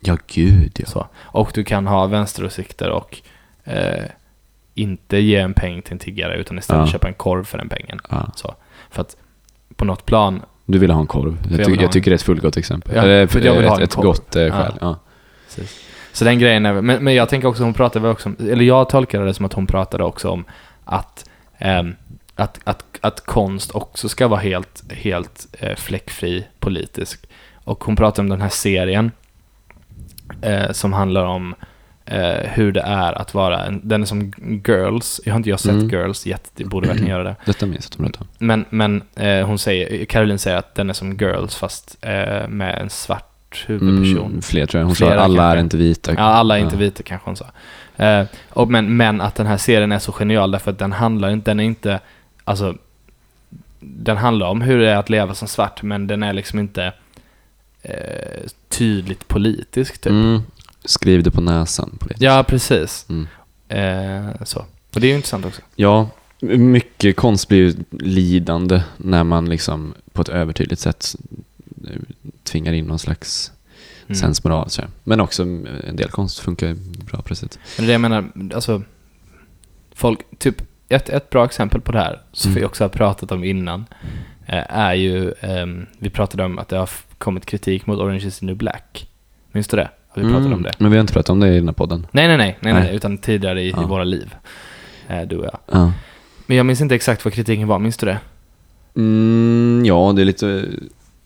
Speaker 2: Ja, gud ja.
Speaker 1: Så. Och du kan ha vänsteråsikter och eh, inte ge en peng till en tiggare utan istället
Speaker 2: Ja.
Speaker 1: köpa en korv för den pengen.
Speaker 2: ja.
Speaker 1: Så. För att på något plan,
Speaker 2: Du vill ha en korv.
Speaker 1: jag
Speaker 2: Jag, ty- jag
Speaker 1: en-
Speaker 2: tycker det är ett fullgott exempel.
Speaker 1: Ja,
Speaker 2: Eller,
Speaker 1: för jag vill
Speaker 2: ett,
Speaker 1: ha en
Speaker 2: ett
Speaker 1: korv.
Speaker 2: gott eh, skäl. Ja.
Speaker 1: så den grejen är, men, men jag tänker också, hon pratade också om, eller jag tolkade det som att hon pratade också om att, ehm, att, att, att konst också ska vara helt, helt eh, fläckfri politisk. Och hon pratade om den här serien eh, som handlar om eh, hur det är att vara, en, den är som Girls, jag har inte jag sett
Speaker 2: Mm.
Speaker 1: Girls, jätte, borde verkligen göra det. *clears throat*
Speaker 2: Detta minns jag att.
Speaker 1: Men, men eh, hon säger, Caroline säger att den är som Girls fast eh, med en svart huvudperson.
Speaker 2: Mm, fler tror jag. Hon
Speaker 1: Flera
Speaker 2: sa alla
Speaker 1: kanske.
Speaker 2: är inte vita.
Speaker 1: Ja, alla är inte vita kanske hon sa. Eh, och men, men att den här serien är så genial därför att den handlar inte, den är inte, alltså, den handlar om hur det är att leva som svart men den är liksom inte eh, tydligt politisk typ.
Speaker 2: Mm. Skriv det på näsan. Det.
Speaker 1: Ja, precis.
Speaker 2: Mm.
Speaker 1: Eh, så. Och det är ju intressant också.
Speaker 2: Ja, mycket konst blir ju lidande när man liksom på ett övertydligt sätt eh, tvingar in någon slags
Speaker 1: Mm.
Speaker 2: sensmoral. Så. Men också eh, en del konst funkar ju bra sättet.
Speaker 1: Men det jag menar, alltså, folk, typ, ett, ett bra exempel på det här, som
Speaker 2: Mm.
Speaker 1: vi också har pratat om innan, är ju, ehm, vi pratade om att det har kommit kritik mot Orange is the new black. Minns du det? Har vi pratat
Speaker 2: Mm.
Speaker 1: om det?
Speaker 2: Men vi har inte pratat om det i den här podden.
Speaker 1: Nej, nej, nej, nej,
Speaker 2: Nej.
Speaker 1: nej utan tidigare i,
Speaker 2: Ja.
Speaker 1: i våra liv, eh, du och jag.
Speaker 2: Ja.
Speaker 1: Men jag minns inte exakt vad kritiken var, minns du det?
Speaker 2: Mm, ja, det är lite...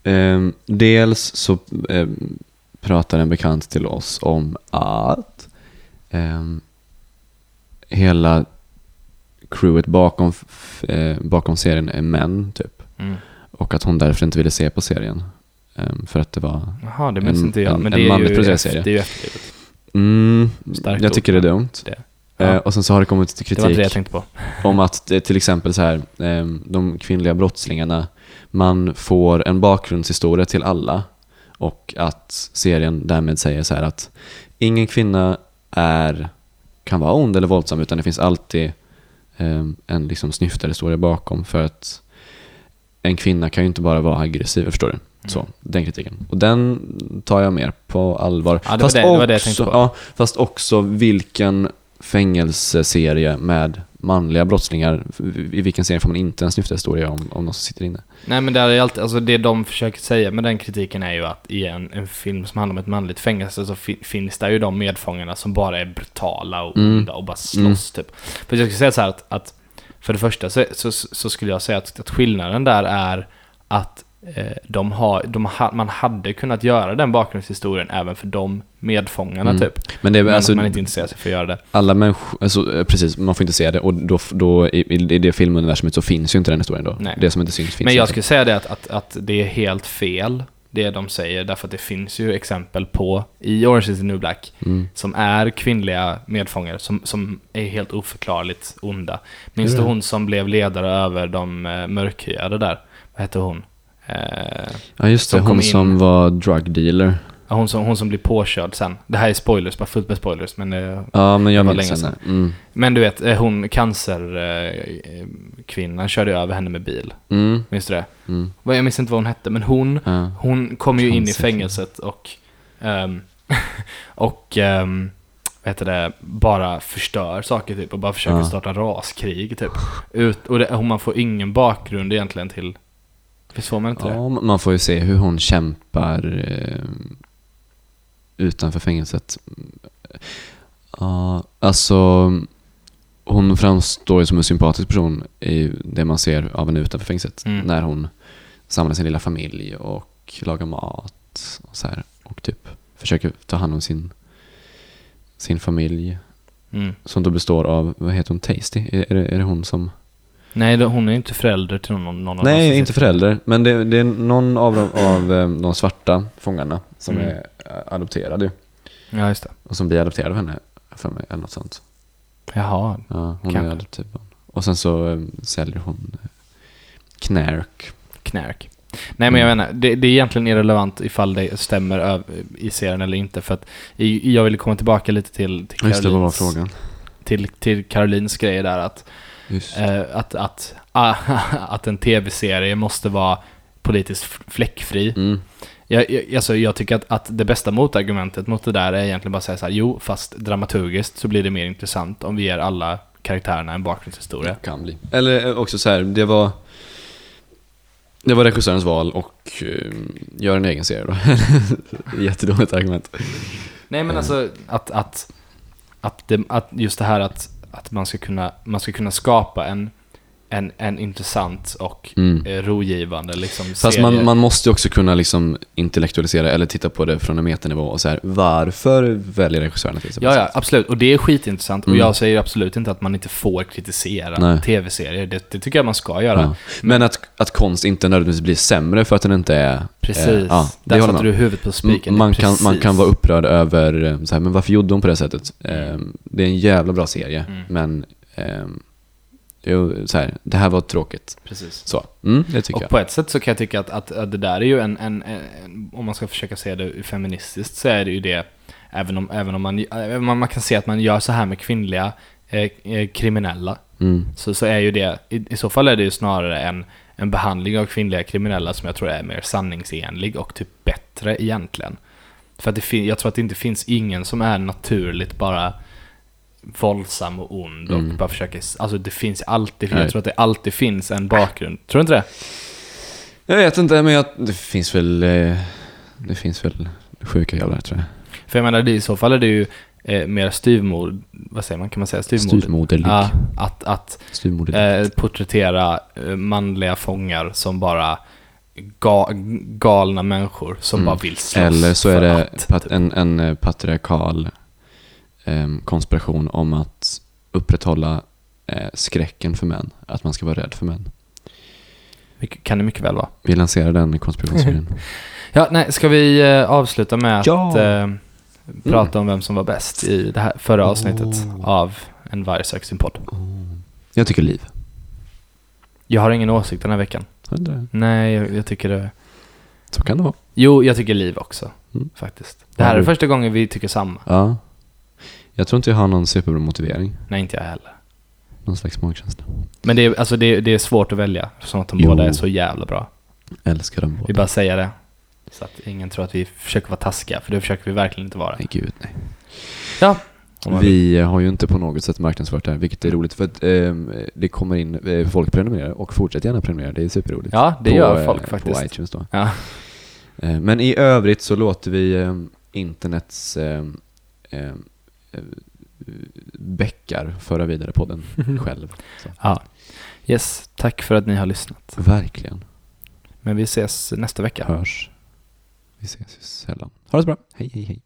Speaker 2: ehm, dels så eh, pratar en bekant till oss om att ehm, hela crewet bakom, eh, bakom serien är män, typ.
Speaker 1: Mm.
Speaker 2: Och att hon därför inte ville se på serien. Ehm, för att det var...
Speaker 1: Jaha, det
Speaker 2: En-
Speaker 1: inte jag.
Speaker 2: en-
Speaker 1: Men
Speaker 2: en
Speaker 1: det är
Speaker 2: manligt
Speaker 1: ju
Speaker 2: producerad
Speaker 1: efter,
Speaker 2: serie.
Speaker 1: det är ju efterblivet.
Speaker 2: Mm,
Speaker 1: Starkt
Speaker 2: jag tycker det är dumt.
Speaker 1: Det.
Speaker 2: Eh,
Speaker 1: Ja.
Speaker 2: och sen så har det kommit
Speaker 1: Det var inte det jag
Speaker 2: kritik
Speaker 1: tänkte på. *laughs*
Speaker 2: om att till exempel så här, eh, de kvinnliga brottslingarna, man får en bakgrundshistoria till alla och att serien därmed säger så här att ingen kvinna är, kan vara ond eller våldsam utan det finns alltid en liksom snyftarhistoria bakom för att en kvinna kan ju inte bara vara aggressiv, förstår du? Så,
Speaker 1: Mm.
Speaker 2: den kritiken. Och den tar jag mer på allvar.
Speaker 1: Ja, det var det- det det
Speaker 2: också,
Speaker 1: på.
Speaker 2: Ja, fast också vilken fängelseserie med manliga brottslingar, i vilken serie får man inte en snyftarhistoria om, om någon som sitter inne?
Speaker 1: Nej men det är alltid, alltså det de försöker säga med den kritiken är ju att i en, en film som handlar om ett manligt fängelse så fi, finns det ju de medfångarna som bara är brutala och
Speaker 2: Mm.
Speaker 1: onda och bara slåss typ. För jag skulle säga så här att, att för det första så, så, så skulle jag säga att, att skillnaden där är att de har, de ha, man hade kunnat göra den bakgrundshistorien även för de medfångarna
Speaker 2: Mm.
Speaker 1: typ.
Speaker 2: Men det är
Speaker 1: Men
Speaker 2: alltså,
Speaker 1: man inte intresserar sig för att göra det.
Speaker 2: alla människor, alltså, eh, precis, man får inte se det och då, då i, i det filmuniversumet så finns ju inte den historien då.
Speaker 1: Nej.
Speaker 2: Det som inte syns finns
Speaker 1: Men jag
Speaker 2: inte.
Speaker 1: skulle säga det att, att, att det är helt fel, det de säger, därför att det finns ju exempel på, i Orange is the new black,
Speaker 2: Mm.
Speaker 1: som är kvinnliga medfångare som, som är helt oförklarligt onda. Minns du hon som blev ledare över de uh, mörkhyade där? Vad hette hon? Eh,
Speaker 2: Ja just det,
Speaker 1: som
Speaker 2: hon
Speaker 1: in.
Speaker 2: som var drug dealer.
Speaker 1: ja, hon, som, hon som blir påkörd sen. Det här är spoilers, bara fullt med spoilers. Men, eh,
Speaker 2: Ja men jag
Speaker 1: Det var
Speaker 2: minns
Speaker 1: länge
Speaker 2: henne. Mm.
Speaker 1: men du vet, eh, hon cancerkvinnan körde över henne med bil.
Speaker 2: Mm.
Speaker 1: Minns du det?
Speaker 2: Mm.
Speaker 1: Jag minns inte vad hon hette, men hon
Speaker 2: Ja.
Speaker 1: Hon kom ju in i fängelset och ehm, *laughs* och vad heter det, bara förstör saker typ och bara försöker
Speaker 2: Ja.
Speaker 1: starta raskrig typ. Ut, och, det, och man får ingen bakgrund egentligen till, visst får man inte det?
Speaker 2: Ja, man får ju se hur hon kämpar eh, utanför fängelset. Ja, alltså hon framstår ju som en sympatisk person i det man ser av henne utanför fängelset.
Speaker 1: Mm.
Speaker 2: När hon samlar sin lilla familj och lagar mat och så här. Och typ försöker ta hand om sin, sin familj.
Speaker 1: Mm.
Speaker 2: Som då består av, vad heter hon, Tasty? Är, är, det, är det hon som...
Speaker 1: Nej, hon är inte förälder till någon, någon av
Speaker 2: Nej,
Speaker 1: dem som
Speaker 2: inte förälder. Men det, det är någon av de, av eh, de svarta fångarna som
Speaker 1: Mm.
Speaker 2: är eh, adopterad ju.
Speaker 1: Ja, just det.
Speaker 2: Och som blir adopterad av henne, för mig, eller något sånt.
Speaker 1: Jaha.
Speaker 2: Ja, hon
Speaker 1: Kanske.
Speaker 2: är adoptivbarn. Och sen så eh, säljer hon knark.
Speaker 1: Knärk. Nej men jag
Speaker 2: Mm.
Speaker 1: vet inte, det, det är egentligen irrelevant ifall det stämmer i serien eller inte för att jag ville komma tillbaka lite till, till,
Speaker 2: Just det, var frågan?
Speaker 1: till, till Carolines grejer där att, att, att, ah, *laughs* att en tv-serie måste vara politiskt fläckfri.
Speaker 2: Mm.
Speaker 1: Jag, jag, alltså, jag tycker att, att det bästa motargumentet mot det där är egentligen bara att säga så här, jo fast dramaturgiskt så blir det mer intressant om vi ger alla karaktärerna en bakgrundshistoria.
Speaker 2: Kan bli. Eller eh, också så här, det var... Det var regissörens val och uh, gör en egen serie då. *laughs* Jättedåligt argument.
Speaker 1: Nej men alltså att, att, att, det, att just det här att, att man, ska kunna, man ska kunna skapa en, en, en intressant och
Speaker 2: Mm.
Speaker 1: eh, rogivande liksom,
Speaker 2: Fast
Speaker 1: serie.
Speaker 2: man, man måste ju också kunna liksom intellektualisera eller titta på det från en metanivå och så här, varför väljer regissören att visa
Speaker 1: Ja, ja, absolut. Och det är skitintressant.
Speaker 2: Mm.
Speaker 1: Och jag säger absolut inte att man inte får kritisera tv-serier. Det, det tycker jag man ska göra.
Speaker 2: Ja. Men att, att konst inte nödvändigtvis blir sämre för att den inte är...
Speaker 1: Precis.
Speaker 2: Eh, ja, det
Speaker 1: Där satte
Speaker 2: man.
Speaker 1: du huvudet på spiken.
Speaker 2: Man kan, man kan vara upprörd över, eh, så här, men varför gjorde hon på det sättet? Eh, det är en jävla bra serie,
Speaker 1: Mm.
Speaker 2: men eh, jo, så här, det här var tråkigt.
Speaker 1: Precis.
Speaker 2: Så, mm, det tycker
Speaker 1: Och
Speaker 2: jag.
Speaker 1: på ett sätt så kan jag tycka att, att, att det där är ju en, en, en, om man ska försöka se det feministiskt så är det ju det, även om, även om man, även om man kan se att man gör så här med kvinnliga eh, eh, kriminella,
Speaker 2: Mm.
Speaker 1: så, så är ju det, i, i så fall är det ju snarare en, en behandling av kvinnliga kriminella som jag tror är mer sanningsenlig och typ bättre egentligen. För att det fin- jag tror att det inte finns ingen som är naturligt bara våldsam och ond och
Speaker 2: Mm.
Speaker 1: bara försöker, alltså det finns alltid,
Speaker 2: Nej.
Speaker 1: jag tror att det alltid finns en bakgrund. Tror du inte det?
Speaker 2: Jag vet inte, men jag, det finns väl, eh, det finns väl sjuka jävlar tror jag.
Speaker 1: För jag menar, i så fall är det ju eh, mer styvmod, vad säger man, kan man säga styvmoderligt?
Speaker 2: Styvmoderlig.
Speaker 1: Ja, att, att eh, porträttera eh, manliga fångar som bara ga, galna människor som
Speaker 2: Mm.
Speaker 1: bara vill slåss
Speaker 2: Eller så är det
Speaker 1: att, typ.
Speaker 2: en, en eh, patriarkal konspiration om att upprätthålla eh, skräcken för män. Att man ska vara rädd för män.
Speaker 1: Kan det mycket väl vara.
Speaker 2: Vi lanserar den konspirationsteorin. *laughs*
Speaker 1: Ja, nej, ska vi eh, avsluta med att
Speaker 2: Ja.
Speaker 1: eh, prata om vem som var bäst i det här förra avsnittet
Speaker 2: Oh.
Speaker 1: av En varg söker sin podd?
Speaker 2: Jag tycker liv.
Speaker 1: Jag har ingen åsikt den här veckan.
Speaker 2: Det?
Speaker 1: Nej, jag, jag tycker det...
Speaker 2: Så kan det vara.
Speaker 1: Jo, jag tycker liv också,
Speaker 2: Mm.
Speaker 1: faktiskt. Det här är första gången vi tycker samma.
Speaker 2: Ja. Jag tror inte jag har någon superbra motivering.
Speaker 1: Nej, inte jag heller.
Speaker 2: Någon slags magkänsla.
Speaker 1: Men det är, alltså det, det är svårt att välja, som att de
Speaker 2: Jo.
Speaker 1: båda är så jävla bra.
Speaker 2: Älskar dem
Speaker 1: Vi
Speaker 2: båda.
Speaker 1: bara säger det. Så att ingen tror att vi försöker vara taskiga, för det försöker vi verkligen inte vara.
Speaker 2: Nej, gud nej.
Speaker 1: Ja.
Speaker 2: Vi har ju inte på något sätt marknadsfört det här, vilket är roligt för att ehm, det kommer in, eh, folk prenumererar och fortsätt gärna prenumerera, det är superroligt.
Speaker 1: Ja, det
Speaker 2: på,
Speaker 1: gör
Speaker 2: eh,
Speaker 1: folk faktiskt.
Speaker 2: På iTunes då.
Speaker 1: Ja.
Speaker 2: Eh, Men i övrigt så låter vi eh, internets eh, eh, eh, bäckar föra vidare podden *laughs* själv. Så.
Speaker 1: ja. Yes, tack för att ni har lyssnat.
Speaker 2: Verkligen.
Speaker 1: Men vi ses nästa vecka.
Speaker 2: Hörs. Vi ses sällan. Ha det så bra. Hej, hej, hej.